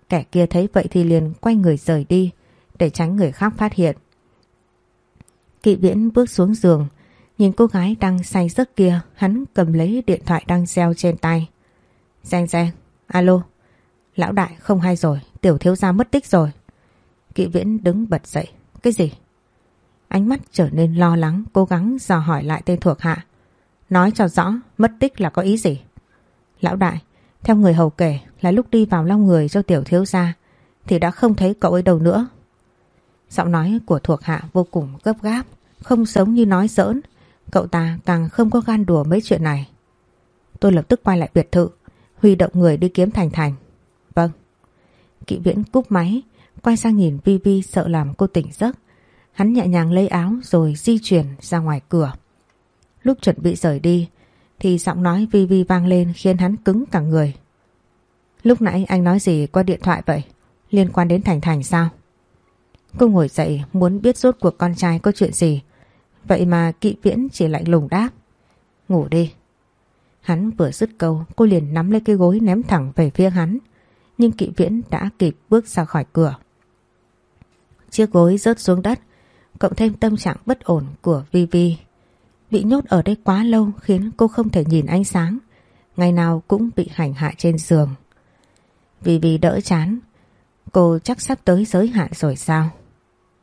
Kẻ kia thấy vậy thì liền quay người rời đi để tránh người khác phát hiện. Kỵ viễn bước xuống giường, nhìn cô gái đang say giấc kia, hắn cầm lấy điện thoại đang gieo trên tay. Giang giang, alo, lão đại không hay rồi, tiểu thiếu gia mất tích rồi. Kỵ viễn đứng bật dậy, cái gì? Ánh mắt trở nên lo lắng, cố gắng dò hỏi lại tên thuộc hạ. Nói cho rõ, mất tích là có ý gì? Lão đại, theo người hầu kể là lúc đi vào long người cho tiểu thiếu gia thì đã không thấy cậu ấy đâu nữa. Giọng nói của thuộc hạ vô cùng gấp gáp, không giống như nói giỡn. Cậu ta càng không có gan đùa mấy chuyện này. Tôi lập tức quay lại biệt thự, huy động người đi kiếm Thành Thành. Vâng. Kỵ viễn cúp máy, quay sang nhìn Vi Vi sợ làm cô tỉnh giấc. Hắn nhẹ nhàng lấy áo rồi di chuyển ra ngoài cửa. Lúc chuẩn bị rời đi thì giọng nói Vi Vi vang lên khiến hắn cứng cả người. Lúc nãy anh nói gì qua điện thoại vậy? Liên quan đến Thành Thành sao? Cô ngồi dậy muốn biết rốt cuộc con trai có chuyện gì. Vậy mà kỵ viễn chỉ lạnh lùng đáp. Ngủ đi. Hắn vừa dứt câu cô liền nắm lấy cái gối ném thẳng về phía hắn. Nhưng kỵ viễn đã kịp bước ra khỏi cửa. Chiếc gối rớt xuống đất cộng thêm tâm trạng bất ổn của Vivi. Bị nhốt ở đây quá lâu khiến cô không thể nhìn ánh sáng, ngày nào cũng bị hành hạ trên giường. Vivi đỡ chán, cô chắc sắp tới giới hạn rồi sao?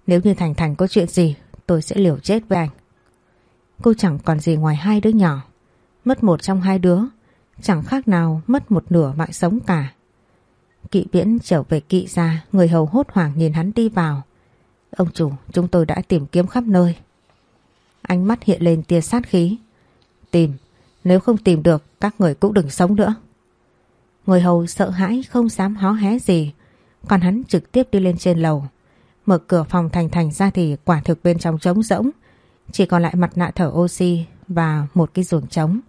Nếu như Thành Thành có chuyện gì, tôi sẽ liều chết với anh. Cô chẳng còn gì ngoài hai đứa nhỏ, mất một trong hai đứa, chẳng khác nào mất một nửa mạng sống cả. Kỵ viễn trở về kỵ ra, người hầu hốt hoảng nhìn hắn đi vào, Ông chủ, chúng tôi đã tìm kiếm khắp nơi. Ánh mắt hiện lên tia sát khí. Tìm, nếu không tìm được, các người cũng đừng sống nữa. Người hầu sợ hãi không dám hó hé gì, còn hắn trực tiếp đi lên trên lầu. Mở cửa phòng Thành Thành ra thì quả thực bên trong trống rỗng. Chỉ còn lại mặt nạ thở oxy và một cái giường trống.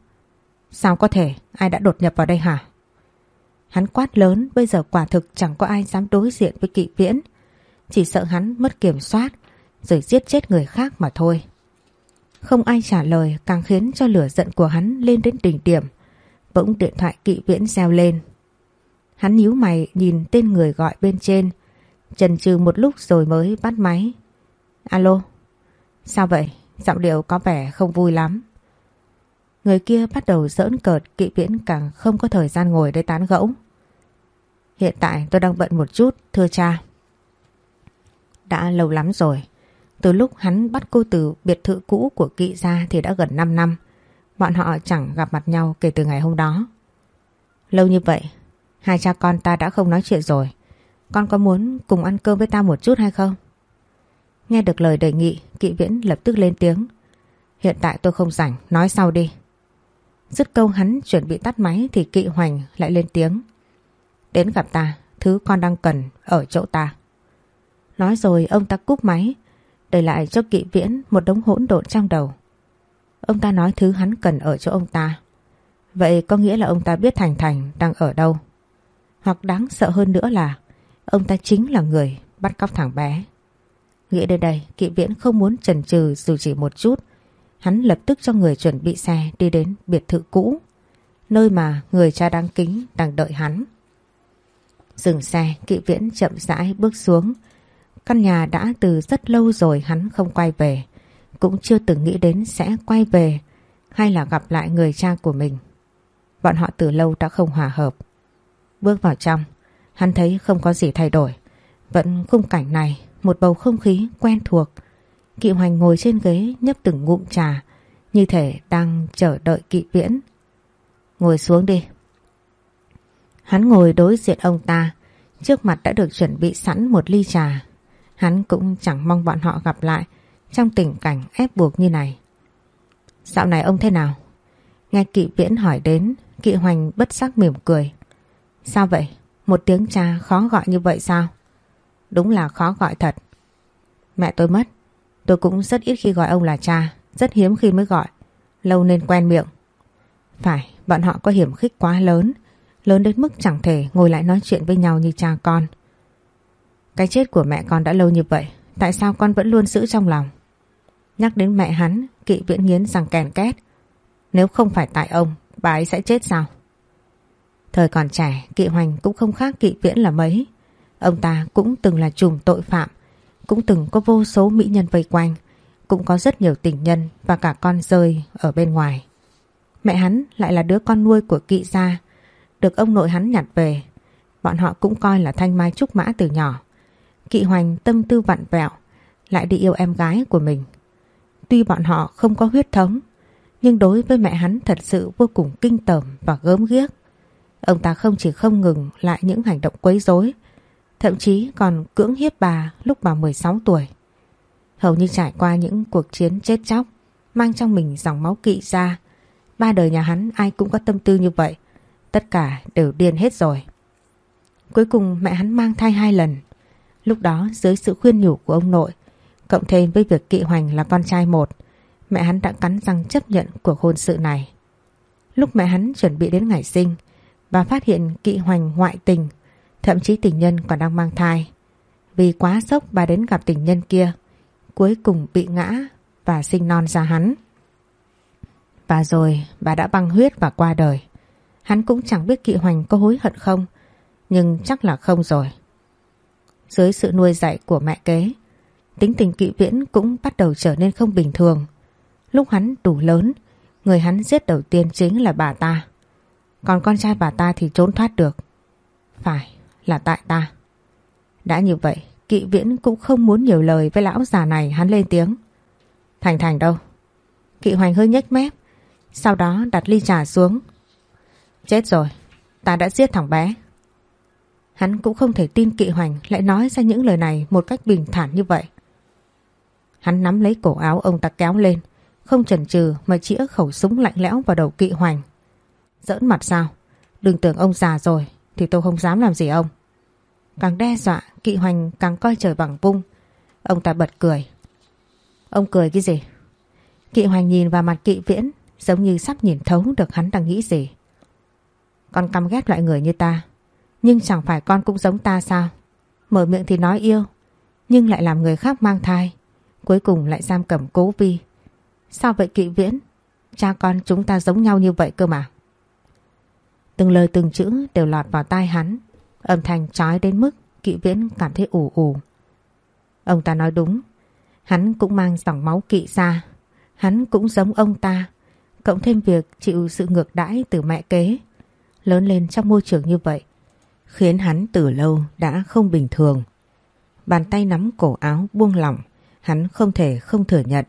Sao có thể? Ai đã đột nhập vào đây hả? Hắn quát lớn, bây giờ quả thực chẳng có ai dám đối diện với kỵ viễn. Chỉ sợ hắn mất kiểm soát, rồi giết chết người khác mà thôi. Không ai trả lời, càng khiến cho lửa giận của hắn lên đến đỉnh điểm. Bỗng điện thoại kỵ viễn reo lên. Hắn nhíu mày, nhìn tên người gọi bên trên. Chần chừ một lúc rồi mới bắt máy. Alo? Sao vậy? Giọng điệu có vẻ không vui lắm. Người kia bắt đầu giỡn cợt kỵ viễn càng không có thời gian ngồi đây tán gẫu. Hiện tại tôi đang bận một chút, thưa cha. Đã lâu lắm rồi. Từ lúc hắn bắt cô từ biệt thự cũ của kỵ ra thì đã gần 5 năm. Bọn họ chẳng gặp mặt nhau kể từ ngày hôm đó. Lâu như vậy, hai cha con ta đã không nói chuyện rồi. Con có muốn cùng ăn cơm với ta một chút hay không? Nghe được lời đề nghị, kỵ viễn lập tức lên tiếng. Hiện tại tôi không rảnh, nói sau đi. Dứt câu hắn chuẩn bị tắt máy thì kỵ hoành lại lên tiếng. Đến gặp ta, thứ con đang cần ở chỗ ta. Nói rồi ông ta cúp máy, để lại cho kỵ viễn một đống hỗn độn trong đầu. Ông ta nói thứ hắn cần ở chỗ ông ta. Vậy có nghĩa là ông ta biết Thành Thành đang ở đâu. Hoặc đáng sợ hơn nữa là ông ta chính là người bắt cóc thằng bé. Nghĩ đến đây, kỵ viễn không muốn chần chừ dù chỉ một chút. Hắn lập tức cho người chuẩn bị xe đi đến biệt thự cũ, nơi mà người cha đáng kính đang đợi hắn. Dừng xe, kỵ viễn chậm rãi bước xuống. Căn nhà đã từ rất lâu rồi hắn không quay về. Cũng chưa từng nghĩ đến sẽ quay về hay là gặp lại người cha của mình. Bọn họ từ lâu đã không hòa hợp. Bước vào trong, hắn thấy không có gì thay đổi. Vẫn khung cảnh này, một bầu không khí quen thuộc. Kỵ hoành ngồi trên ghế nhấp từng ngụm trà, như thể đang chờ đợi kỵ viễn. Ngồi xuống đi. Hắn ngồi đối diện ông ta, trước mặt đã được chuẩn bị sẵn một ly trà. Hắn cũng chẳng mong bọn họ gặp lại trong tình cảnh ép buộc như này. Dạo này ông thế nào? Nghe kỵ viễn hỏi đến, kỵ hoành bất sắc mỉm cười. Sao vậy? Một tiếng cha khó gọi như vậy sao? Đúng là khó gọi thật. Mẹ tôi mất. Tôi cũng rất ít khi gọi ông là cha, rất hiếm khi mới gọi. Lâu nên quen miệng. Phải, bọn họ có hiểm khích quá lớn, lớn đến mức chẳng thể ngồi lại nói chuyện với nhau như cha con. Cái chết của mẹ con đã lâu như vậy, tại sao con vẫn luôn giữ trong lòng? Nhắc đến mẹ hắn, kỵ viễn nghiến rằng kèn két. Nếu không phải tại ông, bà ấy sẽ chết sao? Thời còn trẻ, kỵ hoành cũng không khác kỵ viễn là mấy. Ông ta cũng từng là trùm tội phạm, cũng từng có vô số mỹ nhân vây quanh, cũng có rất nhiều tình nhân và cả con rơi ở bên ngoài. Mẹ hắn lại là đứa con nuôi của kỵ gia, được ông nội hắn nhặt về. Bọn họ cũng coi là thanh mai trúc mã từ nhỏ. Kỵ hoành tâm tư vặn vẹo, lại đi yêu em gái của mình. Tuy bọn họ không có huyết thống, nhưng đối với mẹ hắn thật sự vô cùng kinh tởm và gớm ghiếc. Ông ta không chỉ không ngừng lại những hành động quấy rối, thậm chí còn cưỡng hiếp bà lúc bà 16 tuổi. Hầu như trải qua những cuộc chiến chết chóc, mang trong mình dòng máu kỵ ra. Ba đời nhà hắn ai cũng có tâm tư như vậy, tất cả đều điên hết rồi. Cuối cùng mẹ hắn mang thai hai lần. Lúc đó dưới sự khuyên nhủ của ông nội, cộng thêm với việc kỵ hoành là con trai một, mẹ hắn đã cắn răng chấp nhận cuộc hôn sự này. Lúc mẹ hắn chuẩn bị đến ngày sinh, bà phát hiện kỵ hoành ngoại tình, thậm chí tình nhân còn đang mang thai. Vì quá sốc bà đến gặp tình nhân kia, cuối cùng bị ngã và sinh non ra hắn. Và rồi bà đã băng huyết và qua đời. Hắn cũng chẳng biết kỵ hoành có hối hận không, nhưng chắc là không rồi. Dưới sự nuôi dạy của mẹ kế, tính tình kỵ viễn cũng bắt đầu trở nên không bình thường. Lúc hắn đủ lớn, người hắn giết đầu tiên chính là bà ta. Còn con trai bà ta thì trốn thoát được. Phải, là tại ta. Đã như vậy, kỵ viễn cũng không muốn nhiều lời với lão già này hắn lên tiếng. Thành Thành đâu? Kỵ hoành hơi nhếch mép, sau đó đặt ly trà xuống. Chết rồi, ta đã giết thằng bé. Hắn cũng không thể tin kỵ hoành lại nói ra những lời này một cách bình thản như vậy. Hắn nắm lấy cổ áo ông ta kéo lên, không chần chừ mà chĩa khẩu súng lạnh lẽo vào đầu kỵ hoành. Giỡn mặt sao? Đừng tưởng ông già rồi thì tôi không dám làm gì ông. Càng đe dọa, kỵ hoành càng coi trời bằng vung. Ông ta bật cười. Ông cười cái gì? Kỵ hoành nhìn vào mặt kỵ viễn giống như sắp nhìn thấu được hắn đang nghĩ gì. Con căm ghét loại người như ta. Nhưng chẳng phải con cũng giống ta sao? Mở miệng thì nói yêu. Nhưng lại làm người khác mang thai. Cuối cùng lại giam cầm cố vi. Sao vậy kỵ viễn? Cha con chúng ta giống nhau như vậy cơ mà. Từng lời từng chữ đều lọt vào tai hắn. Âm thanh trói đến mức kỵ viễn cảm thấy ủ ủ. Ông ta nói đúng. Hắn cũng mang dòng máu kỵ ra. Hắn cũng giống ông ta. Cộng thêm việc chịu sự ngược đãi từ mẹ kế. Lớn lên trong môi trường như vậy. Khiến hắn từ lâu đã không bình thường. Bàn tay nắm cổ áo buông lỏng. Hắn không thể không thừa nhận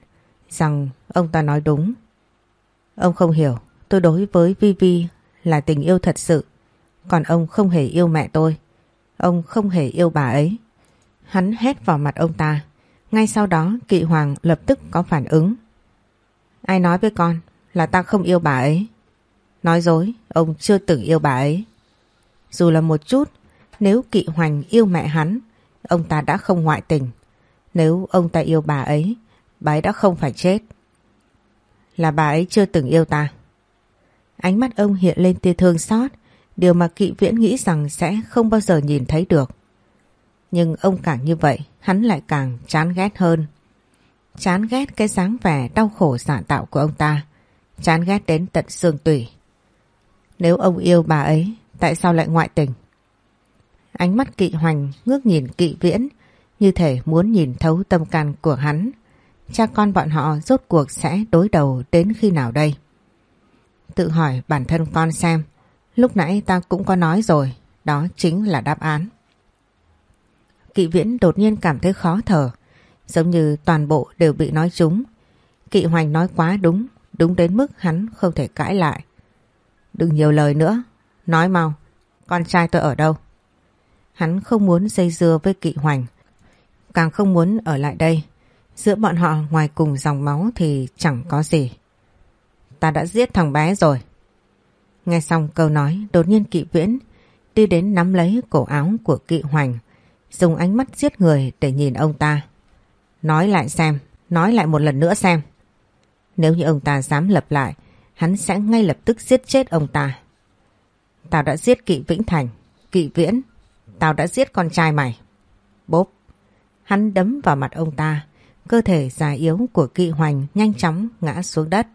rằng ông ta nói đúng. Ông không hiểu, tôi đối với Vivi là tình yêu thật sự. Còn ông không hề yêu mẹ tôi. Ông không hề yêu bà ấy. Hắn hét vào mặt ông ta. Ngay sau đó kỵ hoàng lập tức có phản ứng. Ai nói với con là ta không yêu bà ấy? Nói dối, ông chưa từng yêu bà ấy. Dù là một chút, nếu kỵ hoành yêu mẹ hắn, ông ta đã không ngoại tình. Nếu ông ta yêu bà ấy, bà ấy đã không phải chết. Là bà ấy chưa từng yêu ta. Ánh mắt ông hiện lên tia thương xót, điều mà kỵ viễn nghĩ rằng sẽ không bao giờ nhìn thấy được. Nhưng ông càng như vậy, hắn lại càng chán ghét hơn. Chán ghét cái dáng vẻ đau khổ giả tạo của ông ta, chán ghét đến tận xương tủy. Nếu ông yêu bà ấy, tại sao lại ngoại tình? Ánh mắt kỵ hoành ngước nhìn kỵ viễn, như thể muốn nhìn thấu tâm can của hắn. Cha con bọn họ rốt cuộc sẽ đối đầu đến khi nào đây? Tự hỏi bản thân con xem, lúc nãy ta cũng có nói rồi, đó chính là đáp án. Kỵ viễn đột nhiên cảm thấy khó thở, giống như toàn bộ đều bị nói trúng. Kỵ hoành nói quá đúng, đúng đến mức hắn không thể cãi lại. Đừng nhiều lời nữa, nói mau, con trai tôi ở đâu? Hắn không muốn dây dưa với kỵ hoành, càng không muốn ở lại đây. Giữa bọn họ ngoài cùng dòng máu thì chẳng có gì. Ta đã giết thằng bé rồi. Nghe xong câu nói đột nhiên kỵ viễn đi đến nắm lấy cổ áo của kỵ hoành dùng ánh mắt giết người để nhìn ông ta. Nói lại xem, nói lại một lần nữa xem. Nếu như ông ta dám lập lại, hắn sẽ ngay lập tức giết chết ông ta. Tao đã giết kỵ Vĩnh Thành, kỵ Viễn, tao đã giết con trai mày. Bốp, hắn đấm vào mặt ông ta, cơ thể già yếu của kỵ hoành nhanh chóng ngã xuống đất.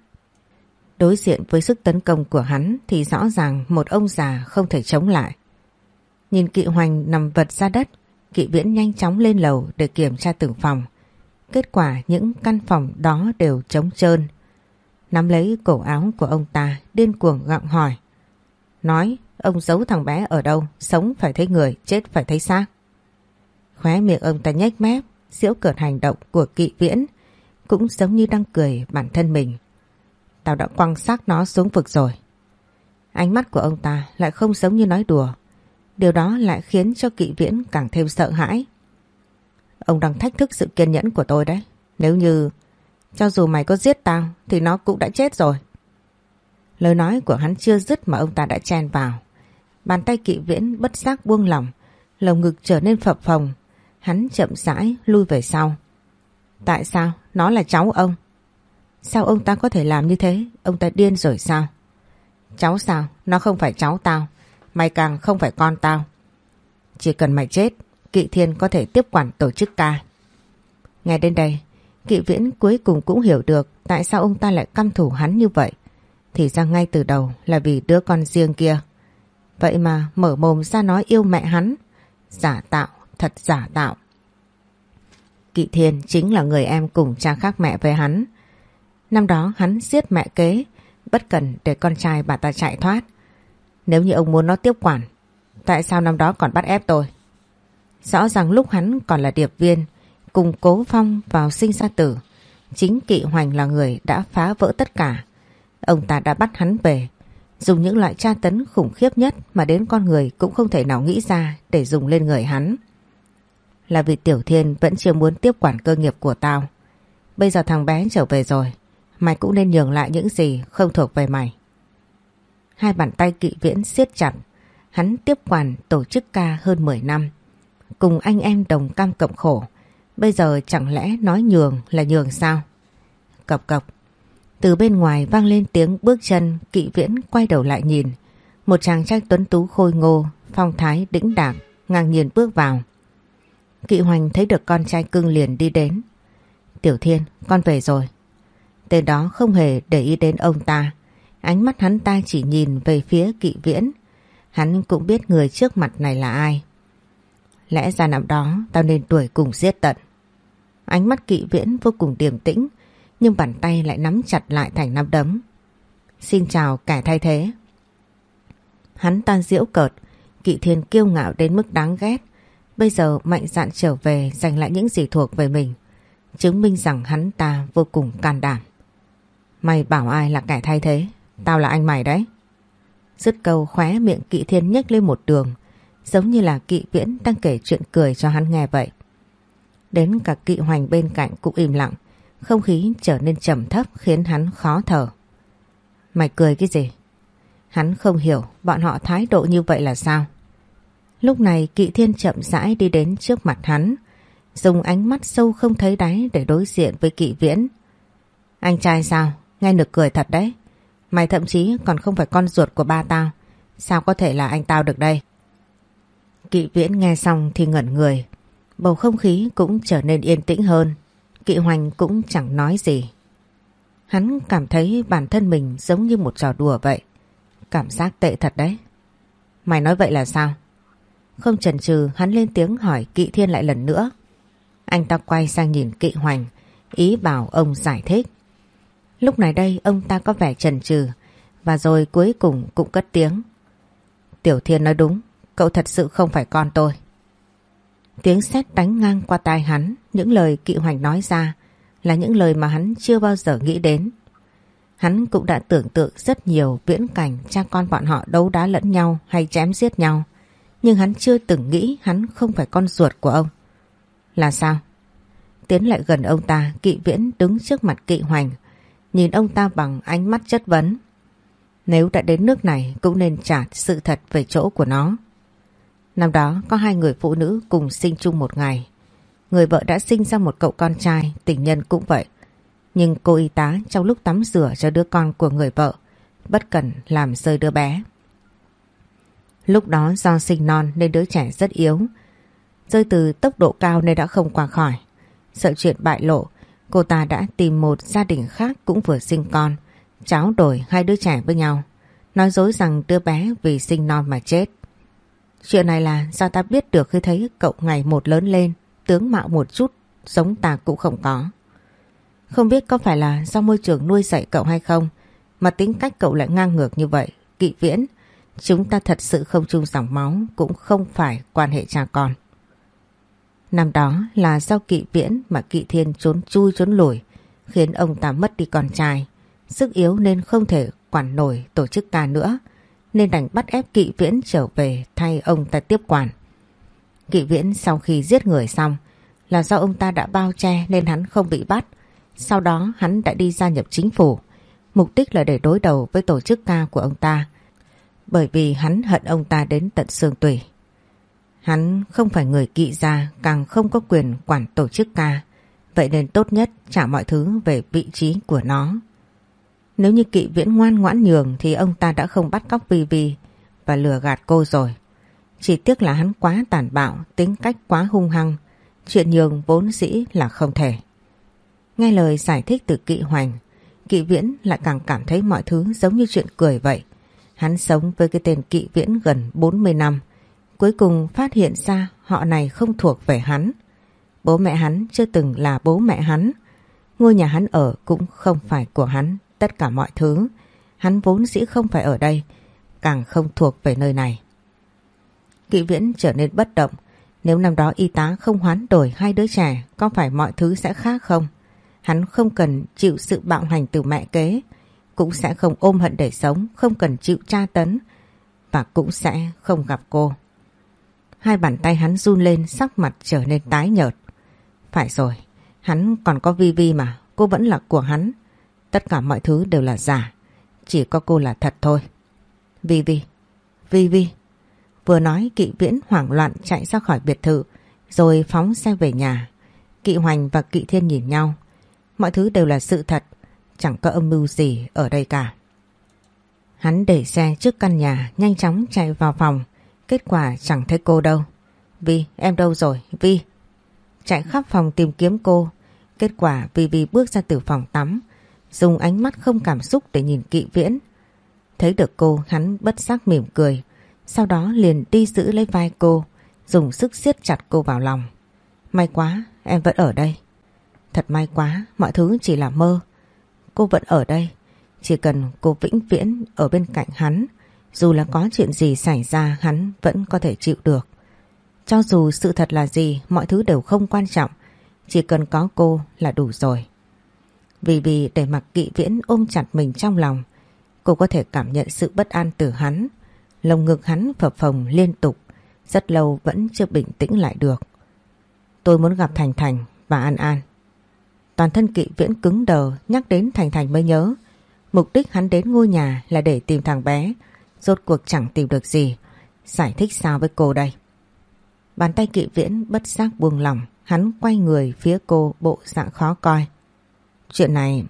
Đối diện với sức tấn công của hắn thì rõ ràng một ông già không thể chống lại. Nhìn kỵ hoành nằm vật ra đất, kỵ viễn nhanh chóng lên lầu để kiểm tra từng phòng. Kết quả những căn phòng đó đều trống trơn. Nắm lấy cổ áo của ông ta điên cuồng gặng hỏi. Nói ông giấu thằng bé ở đâu, sống phải thấy người, chết phải thấy xác. Khóe miệng ông ta nhếch mép, diễu cợt hành động của kỵ viễn, cũng giống như đang cười bản thân mình. Tao đã quăng xác nó xuống vực rồi. Ánh mắt của ông ta lại không giống như nói đùa. Điều đó lại khiến cho kỵ viễn càng thêm sợ hãi. Ông đang thách thức sự kiên nhẫn của tôi đấy. Nếu như cho dù mày có giết tao thì nó cũng đã chết rồi. Lời nói của hắn chưa dứt mà ông ta đã chen vào. Bàn tay kỵ viễn bất giác buông lỏng, lồng ngực trở nên phập phồng. Hắn chậm rãi lui về sau. Tại sao? Nó là cháu ông. Sao ông ta có thể làm như thế? Ông ta điên rồi sao? Cháu sao? Nó không phải cháu tao. Mày càng không phải con tao. Chỉ cần mày chết, Kỵ Thiên có thể tiếp quản tổ chức ca. Nghe đến đây, Kỵ Viễn cuối cùng cũng hiểu được tại sao ông ta lại căm thủ hắn như vậy. Thì ra ngay từ đầu là vì đứa con riêng kia. Vậy mà mở mồm ra nói yêu mẹ hắn. Giả tạo, thật giả tạo. Kỵ Thiên chính là người em cùng cha khác mẹ với hắn. Năm đó hắn giết mẹ kế, bất cần để con trai bà ta chạy thoát. Nếu như ông muốn nó tiếp quản, tại sao năm đó còn bắt ép tôi? Rõ ràng lúc hắn còn là điệp viên, cùng cố phong vào sinh ra tử. Chính kỵ hoành là người đã phá vỡ tất cả. Ông ta đã bắt hắn về, dùng những loại tra tấn khủng khiếp nhất mà đến con người cũng không thể nào nghĩ ra để dùng lên người hắn. Là vì Tiểu Thiên vẫn chưa muốn tiếp quản cơ nghiệp của tao. Bây giờ thằng bé trở về rồi, mày cũng nên nhường lại những gì không thuộc về mày. Hai bàn tay kỵ viễn siết chặt, hắn tiếp quản tổ chức ca hơn 10 năm. Cùng anh em đồng cam cộng khổ, Bây giờ chẳng lẽ nói nhường là nhường sao? Cập cập. Từ bên ngoài vang lên tiếng bước chân kỵ viễn quay đầu lại nhìn. Một chàng trai tuấn tú khôi ngô, phong thái đĩnh đạc, ngang nhiên bước vào. Kỵ hoành thấy được con trai cưng liền đi đến. Tiểu Thiên, con về rồi. Tên đó không hề để ý đến ông ta. Ánh mắt hắn ta chỉ nhìn về phía kỵ viễn. Hắn cũng biết người trước mặt này là ai. Lẽ ra năm đó tao nên đuổi cùng giết tận. Ánh mắt kỵ viễn vô cùng điềm tĩnh nhưng bàn tay lại nắm chặt lại thành nắm đấm. Xin chào kẻ thay thế. Hắn ta diễu cợt, kỵ thiên kiêu ngạo đến mức đáng ghét. Bây giờ mạnh dạn trở về giành lại những gì thuộc về mình. Chứng minh rằng hắn ta vô cùng can đảm. Mày bảo ai là kẻ thay thế? Tao là anh mày đấy. Dứt câu khóe miệng kỵ thiên nhếch lên một đường. Giống như là kỵ viễn đang kể chuyện cười cho hắn nghe vậy. Đến cả kỵ hoành bên cạnh cũng im lặng. Không khí trở nên trầm thấp khiến hắn khó thở. Mày cười cái gì? Hắn không hiểu bọn họ thái độ như vậy là sao. Lúc này kỵ thiên chậm rãi đi đến trước mặt hắn. Dùng ánh mắt sâu không thấy đáy để đối diện với kỵ viễn. Anh trai sao? Nghe nực cười thật đấy. Mày thậm chí còn không phải con ruột của ba tao. Sao có thể là anh tao được đây? Kỵ viễn nghe xong thì ngẩn người. Bầu không khí cũng trở nên yên tĩnh hơn. Kỵ hoành cũng chẳng nói gì. Hắn cảm thấy bản thân mình giống như một trò đùa vậy. Cảm giác tệ thật đấy. Mày nói vậy là sao? Không chần chừ hắn lên tiếng hỏi kỵ thiên lại lần nữa. Anh ta quay sang nhìn kỵ hoành, ý bảo ông giải thích. Lúc này đây ông ta có vẻ chần chừ và rồi cuối cùng cũng cất tiếng. Tiểu Thiên nói đúng, cậu thật sự không phải con tôi. Tiếng sét đánh ngang qua tai hắn, những lời kỵ hoành nói ra là những lời mà hắn chưa bao giờ nghĩ đến. Hắn cũng đã tưởng tượng rất nhiều viễn cảnh cha con bọn họ đấu đá lẫn nhau hay chém giết nhau. Nhưng hắn chưa từng nghĩ hắn không phải con ruột của ông. Là sao? Tiến lại gần ông ta, kỵ viễn đứng trước mặt kỵ hoành, nhìn ông ta bằng ánh mắt chất vấn. Nếu đã đến nước này cũng nên trả sự thật về chỗ của nó. Năm đó có hai người phụ nữ cùng sinh chung một ngày. Người vợ đã sinh ra một cậu con trai, tình nhân cũng vậy. Nhưng cô y tá trong lúc tắm rửa cho đứa con của người vợ, bất cẩn làm rơi đứa bé. Lúc đó do sinh non nên đứa trẻ rất yếu. Rơi từ tốc độ cao nên đã không qua khỏi. Sợ chuyện bại lộ, cô ta đã tìm một gia đình khác cũng vừa sinh con, cháu đổi hai đứa trẻ với nhau. Nói dối rằng đứa bé vì sinh non mà chết. Chuyện này là sao ta biết được khi thấy cậu ngày một lớn lên, tướng mạo một chút, giống ta cũng không có. Không biết có phải là do môi trường nuôi dạy cậu hay không, mà tính cách cậu lại ngang ngược như vậy. Kỵ viễn, chúng ta thật sự không chung dòng máu, cũng không phải quan hệ cha con. Năm đó là do kỵ viễn mà kỵ thiên trốn chui trốn lùi, khiến ông ta mất đi con trai. Sức yếu nên không thể quản nổi tổ chức ca nữa, nên đành bắt ép Kỵ Viễn trở về thay ông ta tiếp quản. Kỵ Viễn sau khi giết người xong là do ông ta đã bao che nên hắn không bị bắt. Sau đó hắn đã đi gia nhập chính phủ. Mục đích là để đối đầu với tổ chức ca của ông ta. Bởi vì hắn hận ông ta đến tận xương tủy. Hắn không phải người kỵ gia càng không có quyền quản tổ chức ca. Vậy nên tốt nhất trả mọi thứ về vị trí của nó. Nếu như kỵ viễn ngoan ngoãn nhường thì ông ta đã không bắt cóc Vi Vi và lừa gạt cô rồi. Chỉ tiếc là hắn quá tàn bạo, tính cách quá hung hăng, chuyện nhường vốn dĩ là không thể. Nghe lời giải thích từ kỵ hoành, kỵ viễn lại càng cảm thấy mọi thứ giống như chuyện cười vậy. Hắn sống với cái tên kỵ viễn gần 40 năm, cuối cùng phát hiện ra họ này không thuộc về hắn. Bố mẹ hắn chưa từng là bố mẹ hắn, ngôi nhà hắn ở cũng không phải của hắn tất cả mọi thứ. Hắn vốn dĩ không phải ở đây, càng không thuộc về nơi này. Kỵ viễn trở nên bất động. Nếu năm đó y tá không hoán đổi hai đứa trẻ, có phải mọi thứ sẽ khác không? Hắn không cần chịu sự bạo hành từ mẹ kế, cũng sẽ không ôm hận để sống, không cần chịu tra tấn, và cũng sẽ không gặp cô. Hai bàn tay hắn run lên sắc mặt trở nên tái nhợt. Phải rồi, hắn còn có Vi Vi mà, cô vẫn là của hắn. Tất cả mọi thứ đều là giả. Chỉ có cô là thật thôi. Vi Vi, Vi Vi. Vừa nói kỵ viễn hoảng loạn chạy ra khỏi biệt thự rồi phóng xe về nhà. Kỵ Hoành và Kỵ Thiên nhìn nhau. Mọi thứ đều là sự thật, chẳng có âm mưu gì ở đây cả. Hắn để xe trước căn nhà, nhanh chóng chạy vào phòng. Kết quả chẳng thấy cô đâu. Vi, em đâu rồi? Vi. Chạy khắp phòng tìm kiếm cô. Kết quả Vi Vi bước ra từ phòng tắm, dùng ánh mắt không cảm xúc để nhìn kỵ viễn. Thấy được cô, hắn bất giác mỉm cười. Sau đó liền đi giữ lấy vai cô, dùng sức siết chặt cô vào lòng. May quá, em vẫn ở đây. Thật may quá, mọi thứ chỉ là mơ. Cô vẫn ở đây. Chỉ cần cô vĩnh viễn ở bên cạnh hắn, dù là có chuyện gì xảy ra hắn vẫn có thể chịu được. Cho dù sự thật là gì, mọi thứ đều không quan trọng. Chỉ cần có cô là đủ rồi. Vì vì để mặc kỵ viễn ôm chặt mình trong lòng, cô có thể cảm nhận sự bất an từ hắn. Lồng ngực hắn phập phồng liên tục, rất lâu vẫn chưa bình tĩnh lại được. Tôi muốn gặp Thành Thành và An An. Toàn thân kỵ viễn cứng đờ nhắc đến Thành Thành mới nhớ. Mục đích hắn đến ngôi nhà là để tìm thằng bé. Rốt cuộc chẳng tìm được gì. Giải thích sao với cô đây? Bàn tay kỵ viễn bất giác buông lỏng. Hắn quay người phía cô bộ dạng khó coi. Chuyện này...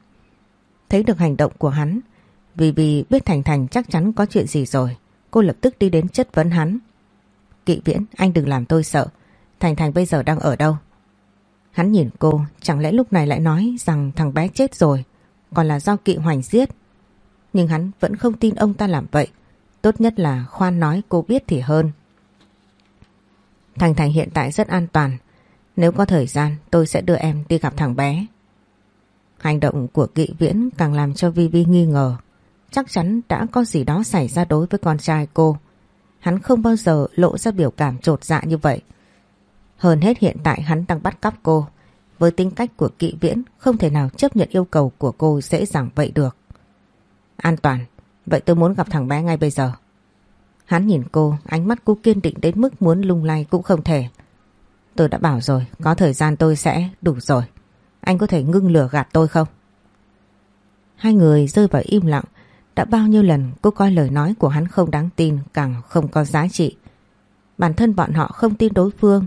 Thấy được hành động của hắn. Vì vì biết Thành Thành chắc chắn có chuyện gì rồi. Cô lập tức đi đến chất vấn hắn. Kỵ viễn anh đừng làm tôi sợ. Thành Thành bây giờ đang ở đâu? Hắn nhìn cô, chẳng lẽ lúc này lại nói rằng thằng bé chết rồi, còn là do kỵ hoành giết. Nhưng hắn vẫn không tin ông ta làm vậy. Tốt nhất là khoan nói cô biết thì hơn. Thành Thành hiện tại rất an toàn. Nếu có thời gian tôi sẽ đưa em đi gặp thằng bé. Hành động của kỵ viễn càng làm cho Vi Vi nghi ngờ. Chắc chắn đã có gì đó xảy ra đối với con trai cô. Hắn không bao giờ lộ ra biểu cảm trột dạ như vậy. Hơn hết hiện tại hắn đang bắt cóc cô. Với tính cách của kỵ viễn không thể nào chấp nhận yêu cầu của cô dễ dàng vậy được. An toàn, vậy tôi muốn gặp thằng bé ngay bây giờ. Hắn nhìn cô, ánh mắt cô kiên định đến mức muốn lung lay cũng không thể. Tôi đã bảo rồi, có thời gian tôi sẽ đủ rồi. Anh có thể ngưng lửa gạt tôi không? Hai người rơi vào im lặng. Đã bao nhiêu lần cô coi lời nói của hắn không đáng tin càng không có giá trị. Bản thân bọn họ không tin đối phương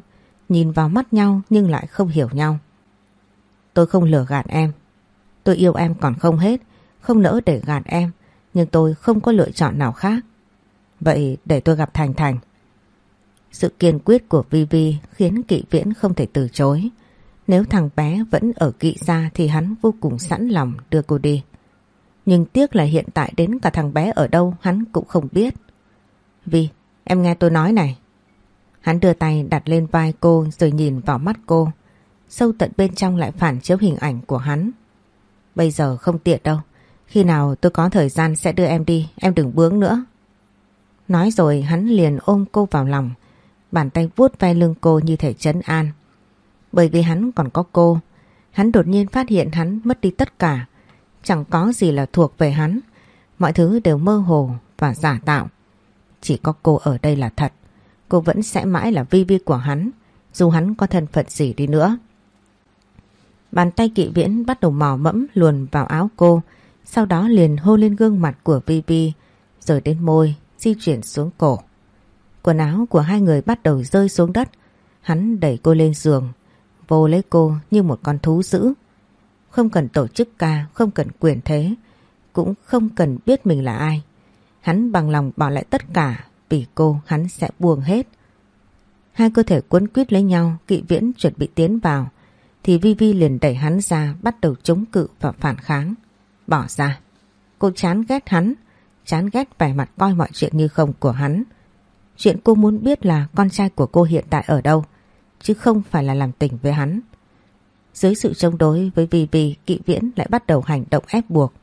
nhìn vào mắt nhau nhưng lại không hiểu nhau. Tôi không lừa gạt em. Tôi yêu em còn không hết, không nỡ để gạt em, nhưng tôi không có lựa chọn nào khác. Vậy để tôi gặp Thành Thành. Sự kiên quyết của Vivi khiến kỵ viễn không thể từ chối. Nếu thằng bé vẫn ở kỵ gia thì hắn vô cùng sẵn lòng đưa cô đi. Nhưng tiếc là hiện tại đến cả thằng bé ở đâu hắn cũng không biết. Vi, em nghe tôi nói này. Hắn đưa tay đặt lên vai cô rồi nhìn vào mắt cô. Sâu tận bên trong lại phản chiếu hình ảnh của hắn. Bây giờ không tiện đâu. Khi nào tôi có thời gian sẽ đưa em đi, em đừng bướng nữa. Nói rồi hắn liền ôm cô vào lòng. Bàn tay vuốt vai lưng cô như thể chấn an. Bởi vì hắn còn có cô. Hắn đột nhiên phát hiện hắn mất đi tất cả. Chẳng có gì là thuộc về hắn. Mọi thứ đều mơ hồ và giả tạo. Chỉ có cô ở đây là thật cô vẫn sẽ mãi là vi vi của hắn, dù hắn có thân phận gì đi nữa. Bàn tay kỵ viễn bắt đầu mò mẫm luồn vào áo cô, sau đó liền hôn lên gương mặt của Vi Vi, rồi đến môi, di chuyển xuống cổ. Quần áo của hai người bắt đầu rơi xuống đất, hắn đẩy cô lên giường, vô lấy cô như một con thú dữ. Không cần tổ chức ca, không cần quyền thế, cũng không cần biết mình là ai. Hắn bằng lòng bỏ lại tất cả vì cô hắn sẽ buông hết. Hai cơ thể cuốn quýt lấy nhau, kỵ viễn chuẩn bị tiến vào, thì Vi Vi liền đẩy hắn ra bắt đầu chống cự và phản kháng. Bỏ ra. Cô chán ghét hắn, chán ghét vẻ mặt coi mọi chuyện như không của hắn. Chuyện cô muốn biết là con trai của cô hiện tại ở đâu, chứ không phải là làm tình với hắn. Dưới sự chống đối với Vivi, kỵ viễn lại bắt đầu hành động ép buộc.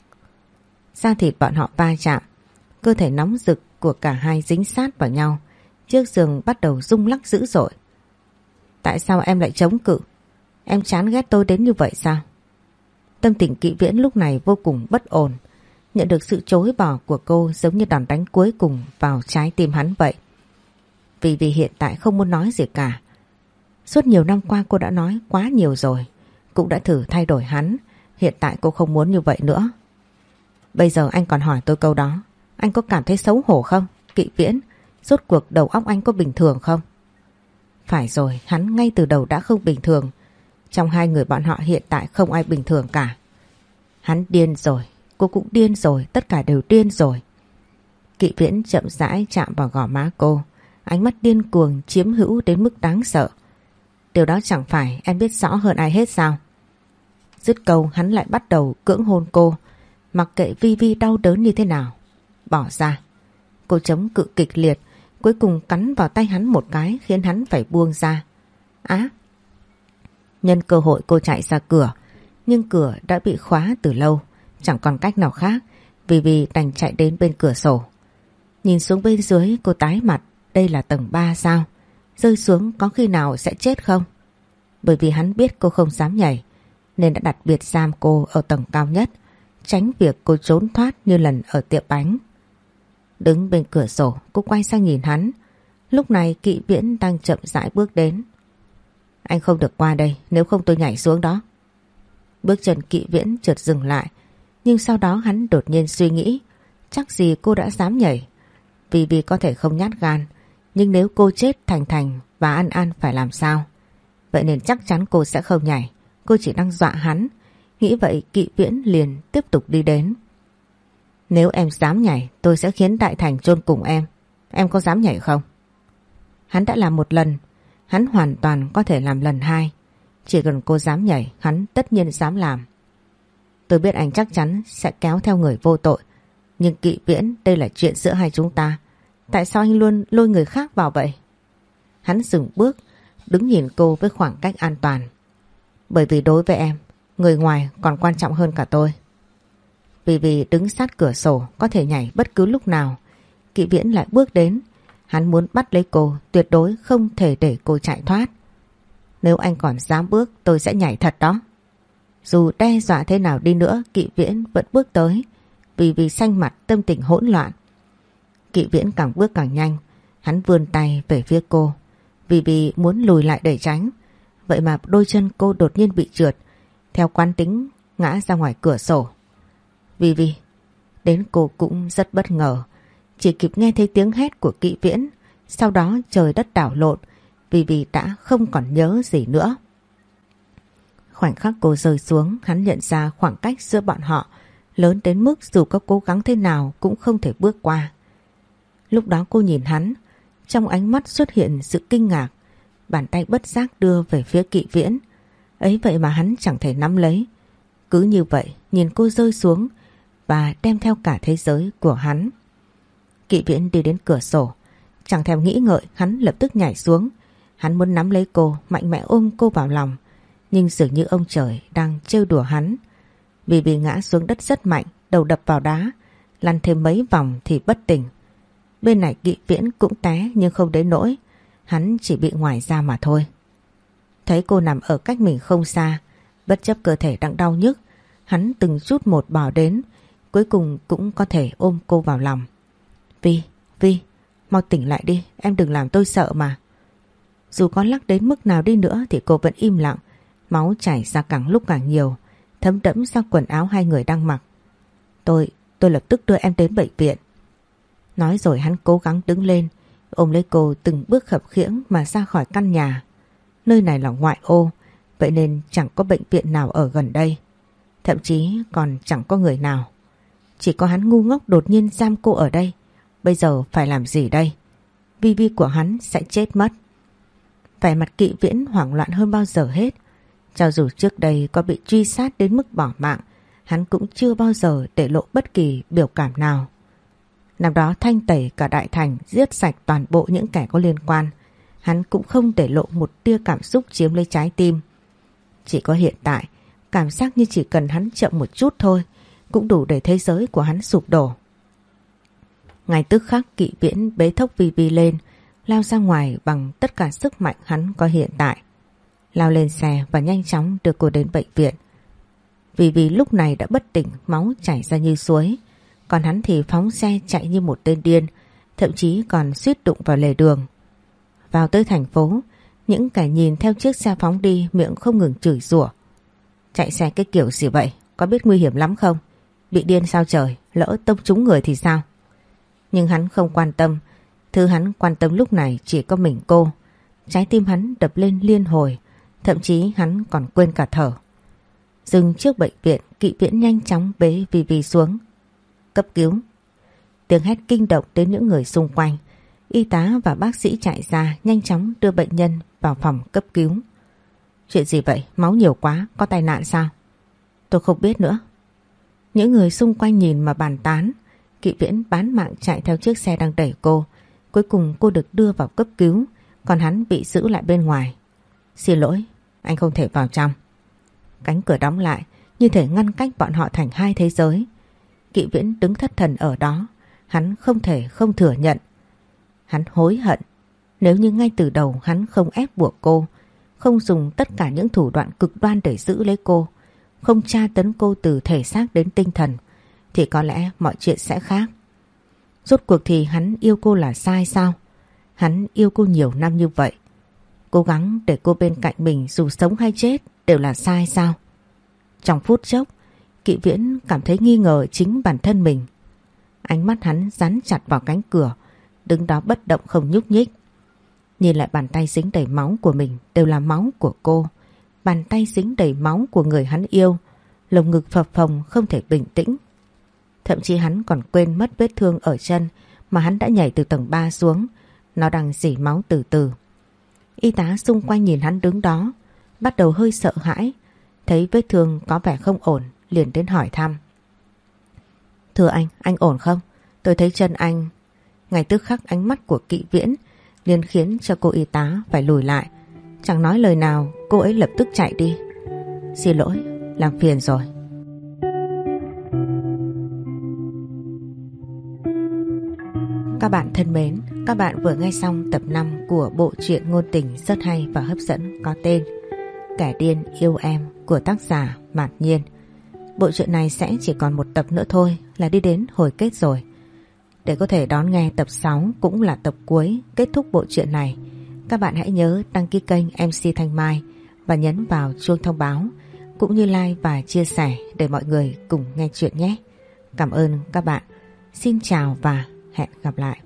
Da thịt bọn họ va chạm, cơ thể nóng rực của cả hai dính sát vào nhau. Chiếc giường bắt đầu rung lắc dữ dội. Tại sao em lại chống cự? Em chán ghét tôi đến như vậy sao? Tâm tình kỵ viễn lúc này vô cùng bất ổn. Nhận được sự chối bỏ của cô giống như đòn đánh cuối cùng vào trái tim hắn vậy. Vì vì hiện tại không muốn nói gì cả. Suốt nhiều năm qua cô đã nói quá nhiều rồi. Cũng đã thử thay đổi hắn. Hiện tại cô không muốn như vậy nữa. Bây giờ anh còn hỏi tôi câu đó. Anh có cảm thấy xấu hổ không? Kỵ viễn, rốt cuộc đầu óc anh có bình thường không? Phải rồi, hắn ngay từ đầu đã không bình thường. Trong hai người bọn họ hiện tại không ai bình thường cả. Hắn điên rồi, cô cũng điên rồi, tất cả đều điên rồi. Kỵ viễn chậm rãi chạm vào gò má cô. Ánh mắt điên cuồng chiếm hữu đến mức đáng sợ. Điều đó chẳng phải em biết rõ hơn ai hết sao? Dứt câu hắn lại bắt đầu cưỡng hôn cô. Mặc kệ Vi Vi đau đớn như thế nào. Bỏ ra. Cô chống cự kịch liệt. Cuối cùng cắn vào tay hắn một cái khiến hắn phải buông ra. Á! Nhân cơ hội cô chạy ra cửa. Nhưng cửa đã bị khóa từ lâu. Chẳng còn cách nào khác. Vì vì đành chạy đến bên cửa sổ. Nhìn xuống bên dưới, cô tái mặt. Đây là tầng 3 sao? Rơi xuống có khi nào sẽ chết không? Bởi vì hắn biết cô không dám nhảy, nên đã đặt biệt giam cô ở tầng cao nhất, tránh việc cô trốn thoát như lần ở tiệm bánh. Đứng bên cửa sổ, cô quay sang nhìn hắn lúc này kỵ viễn đang chậm rãi bước đến. Anh không được qua đây, nếu không tôi nhảy xuống đó. Bước chân kỵ viễn trượt dừng lại, nhưng sau đó hắn đột nhiên suy nghĩ, chắc gì cô đã dám nhảy. Vì vì có thể không nhát gan, nhưng nếu cô chết Thành Thành và An An phải làm sao? Vậy nên chắc chắn cô sẽ không nhảy. Cô chỉ đang dọa hắn. Nghĩ vậy kỵ viễn liền tiếp tục đi đến. Nếu em dám nhảy, tôi sẽ khiến Đại Thành chôn cùng em. Em có dám nhảy không? Hắn đã làm một lần. Hắn hoàn toàn có thể làm lần hai. Chỉ cần cô dám nhảy hắn tất nhiên dám làm. Tôi biết anh chắc chắn sẽ kéo theo người vô tội. Nhưng kỵ viễn đây là chuyện giữa hai chúng ta. Tại sao anh luôn lôi người khác vào vậy? Hắn dừng bước, đứng nhìn cô với khoảng cách an toàn. Bởi vì đối với em, người ngoài còn quan trọng hơn cả tôi. Vì vì đứng sát cửa sổ có thể nhảy bất cứ lúc nào. Kỵ viễn lại bước đến. Hắn muốn bắt lấy cô, tuyệt đối không thể để cô chạy thoát. Nếu anh còn dám bước tôi sẽ nhảy thật đó. Dù đe dọa thế nào đi nữa, kỵ viễn vẫn bước tới. Vì vì xanh mặt tâm tình hỗn loạn. Kỵ viễn càng bước càng nhanh. Hắn vươn tay về phía cô. Vì vì muốn lùi lại để tránh. Vậy mà đôi chân cô đột nhiên bị trượt. Theo quán tính ngã ra ngoài cửa sổ. Vì vì đến cô cũng rất bất ngờ. Chỉ kịp nghe thấy tiếng hét của kỵ viễn. Sau đó trời đất đảo lộn. Vì vì đã không còn nhớ gì nữa. Khoảnh khắc cô rơi xuống hắn nhận ra khoảng cách giữa bọn họ lớn đến mức dù có cố gắng thế nào cũng không thể bước qua. Lúc đó cô nhìn hắn, trong ánh mắt xuất hiện sự kinh ngạc, bàn tay bất giác đưa về phía kỵ viễn. Ấy vậy mà hắn chẳng thể nắm lấy. Cứ như vậy, nhìn cô rơi xuống và đem theo cả thế giới của hắn. Kỵ viễn đi đến cửa sổ, chẳng thèm nghĩ ngợi, hắn lập tức nhảy xuống. Hắn muốn nắm lấy cô, mạnh mẽ ôm cô vào lòng, nhưng dường như ông trời đang trêu đùa hắn. Vì bị ngã xuống đất rất mạnh, đầu đập vào đá, lăn thêm mấy vòng thì bất tỉnh. Bên này kỵ viễn cũng té nhưng không đến nỗi. Hắn chỉ bị ngoài ra mà thôi. Thấy cô nằm ở cách mình không xa. Bất chấp cơ thể đang đau nhức. Hắn từng chút một bỏ đến. Cuối cùng cũng có thể ôm cô vào lòng. Vi, Vi, mau tỉnh lại đi. Em đừng làm tôi sợ mà. Dù có lắc đến mức nào đi nữa thì cô vẫn im lặng. Máu chảy ra càng lúc càng nhiều. Thấm đẫm ra quần áo hai người đang mặc. Tôi, tôi lập tức đưa em đến bệnh viện. Nói rồi hắn cố gắng đứng lên, ôm lấy cô từng bước khập khiễng mà ra khỏi căn nhà. Nơi này là ngoại ô, vậy nên chẳng có bệnh viện nào ở gần đây. Thậm chí còn chẳng có người nào. Chỉ có hắn ngu ngốc đột nhiên giam cô ở đây. Bây giờ phải làm gì đây? Vi vi của hắn sẽ chết mất. Vẻ mặt kỵ viễn hoảng loạn hơn bao giờ hết. Cho dù trước đây có bị truy sát đến mức bỏ mạng, hắn cũng chưa bao giờ để lộ bất kỳ biểu cảm nào. Năm đó thanh tẩy cả đại thành giết sạch toàn bộ những kẻ có liên quan. Hắn cũng không để lộ một tia cảm xúc chiếm lấy trái tim. Chỉ có hiện tại, cảm giác như chỉ cần hắn chậm một chút thôi, cũng đủ để thế giới của hắn sụp đổ. Ngay tức khắc kỵ viễn bế thốc vi vi lên, lao ra ngoài bằng tất cả sức mạnh hắn có hiện tại. Lao lên xe và nhanh chóng đưa cô đến bệnh viện. Vì vì lúc này đã bất tỉnh, máu chảy ra như suối. Còn hắn thì phóng xe chạy như một tên điên, thậm chí còn suýt đụng vào lề đường. Vào tới thành phố, những kẻ nhìn theo chiếc xe phóng đi miệng không ngừng chửi rủa. Chạy xe cái kiểu gì vậy, có biết nguy hiểm lắm không? Bị điên sao trời, lỡ tông trúng người thì sao? Nhưng hắn không quan tâm, thứ hắn quan tâm lúc này chỉ có mình cô. Trái tim hắn đập lên liên hồi, Thậm chí hắn còn quên cả thở. Dừng trước bệnh viện, kỵ viễn nhanh chóng bế vì vì xuống. Cấp cứu. Tiếng hét kinh động đến những người xung quanh. Y tá và bác sĩ chạy ra nhanh chóng đưa bệnh nhân vào phòng cấp cứu. Chuyện gì vậy? Máu nhiều quá, có tai nạn sao? Tôi không biết nữa. Những người xung quanh nhìn mà bàn tán. Kỵ viễn bán mạng chạy theo chiếc xe đang đẩy cô. Cuối cùng cô được đưa vào cấp cứu, còn hắn bị giữ lại bên ngoài. Xin lỗi, anh không thể vào trong. Cánh cửa đóng lại, như thể ngăn cách bọn họ thành hai thế giới. Kỵ viễn đứng thất thần ở đó, hắn không thể không thừa nhận. Hắn hối hận, nếu như ngay từ đầu hắn không ép buộc cô, không dùng tất cả những thủ đoạn cực đoan để giữ lấy cô, không tra tấn cô từ thể xác đến tinh thần, thì có lẽ mọi chuyện sẽ khác. Rốt cuộc thì hắn yêu cô là sai sao? Hắn yêu cô nhiều năm như vậy. Cố gắng để cô bên cạnh mình dù sống hay chết đều là sai sao? Trong phút chốc, Kỵ Viễn cảm thấy nghi ngờ chính bản thân mình. Ánh mắt hắn dán chặt vào cánh cửa, đứng đó bất động không nhúc nhích. Nhìn lại bàn tay dính đầy máu của mình đều là máu của cô. Bàn tay dính đầy máu của người hắn yêu, lồng ngực phập phồng không thể bình tĩnh. Thậm chí hắn còn quên mất vết thương ở chân mà hắn đã nhảy từ tầng 3 xuống. Nó đang dỉ máu từ từ. Y tá xung quanh nhìn hắn đứng đó, bắt đầu hơi sợ hãi. Thấy vết thương có vẻ không ổn, liền đến hỏi thăm. Thưa anh, anh ổn không? Tôi thấy chân anh... Ngày tức khắc ánh mắt của kỵ viễn liền khiến cho cô y tá phải lùi lại. Chẳng nói lời nào, cô ấy lập tức chạy đi. Xin lỗi, làm phiền rồi. Các bạn thân mến, các bạn vừa nghe xong tập 5 của bộ truyện ngôn tình rất hay và hấp dẫn có tên Kẻ điên yêu em của tác giả Mạt Nhiên. Bộ truyện này sẽ chỉ còn một tập nữa thôi là đi đến hồi kết rồi. Để có thể đón nghe tập 6 cũng là tập cuối kết thúc bộ truyện này, các bạn hãy nhớ đăng ký kênh MC Thanh Mai và nhấn vào chuông thông báo cũng như like và chia sẻ để mọi người cùng nghe chuyện nhé. Cảm ơn các bạn. Xin chào và hẹn gặp lại.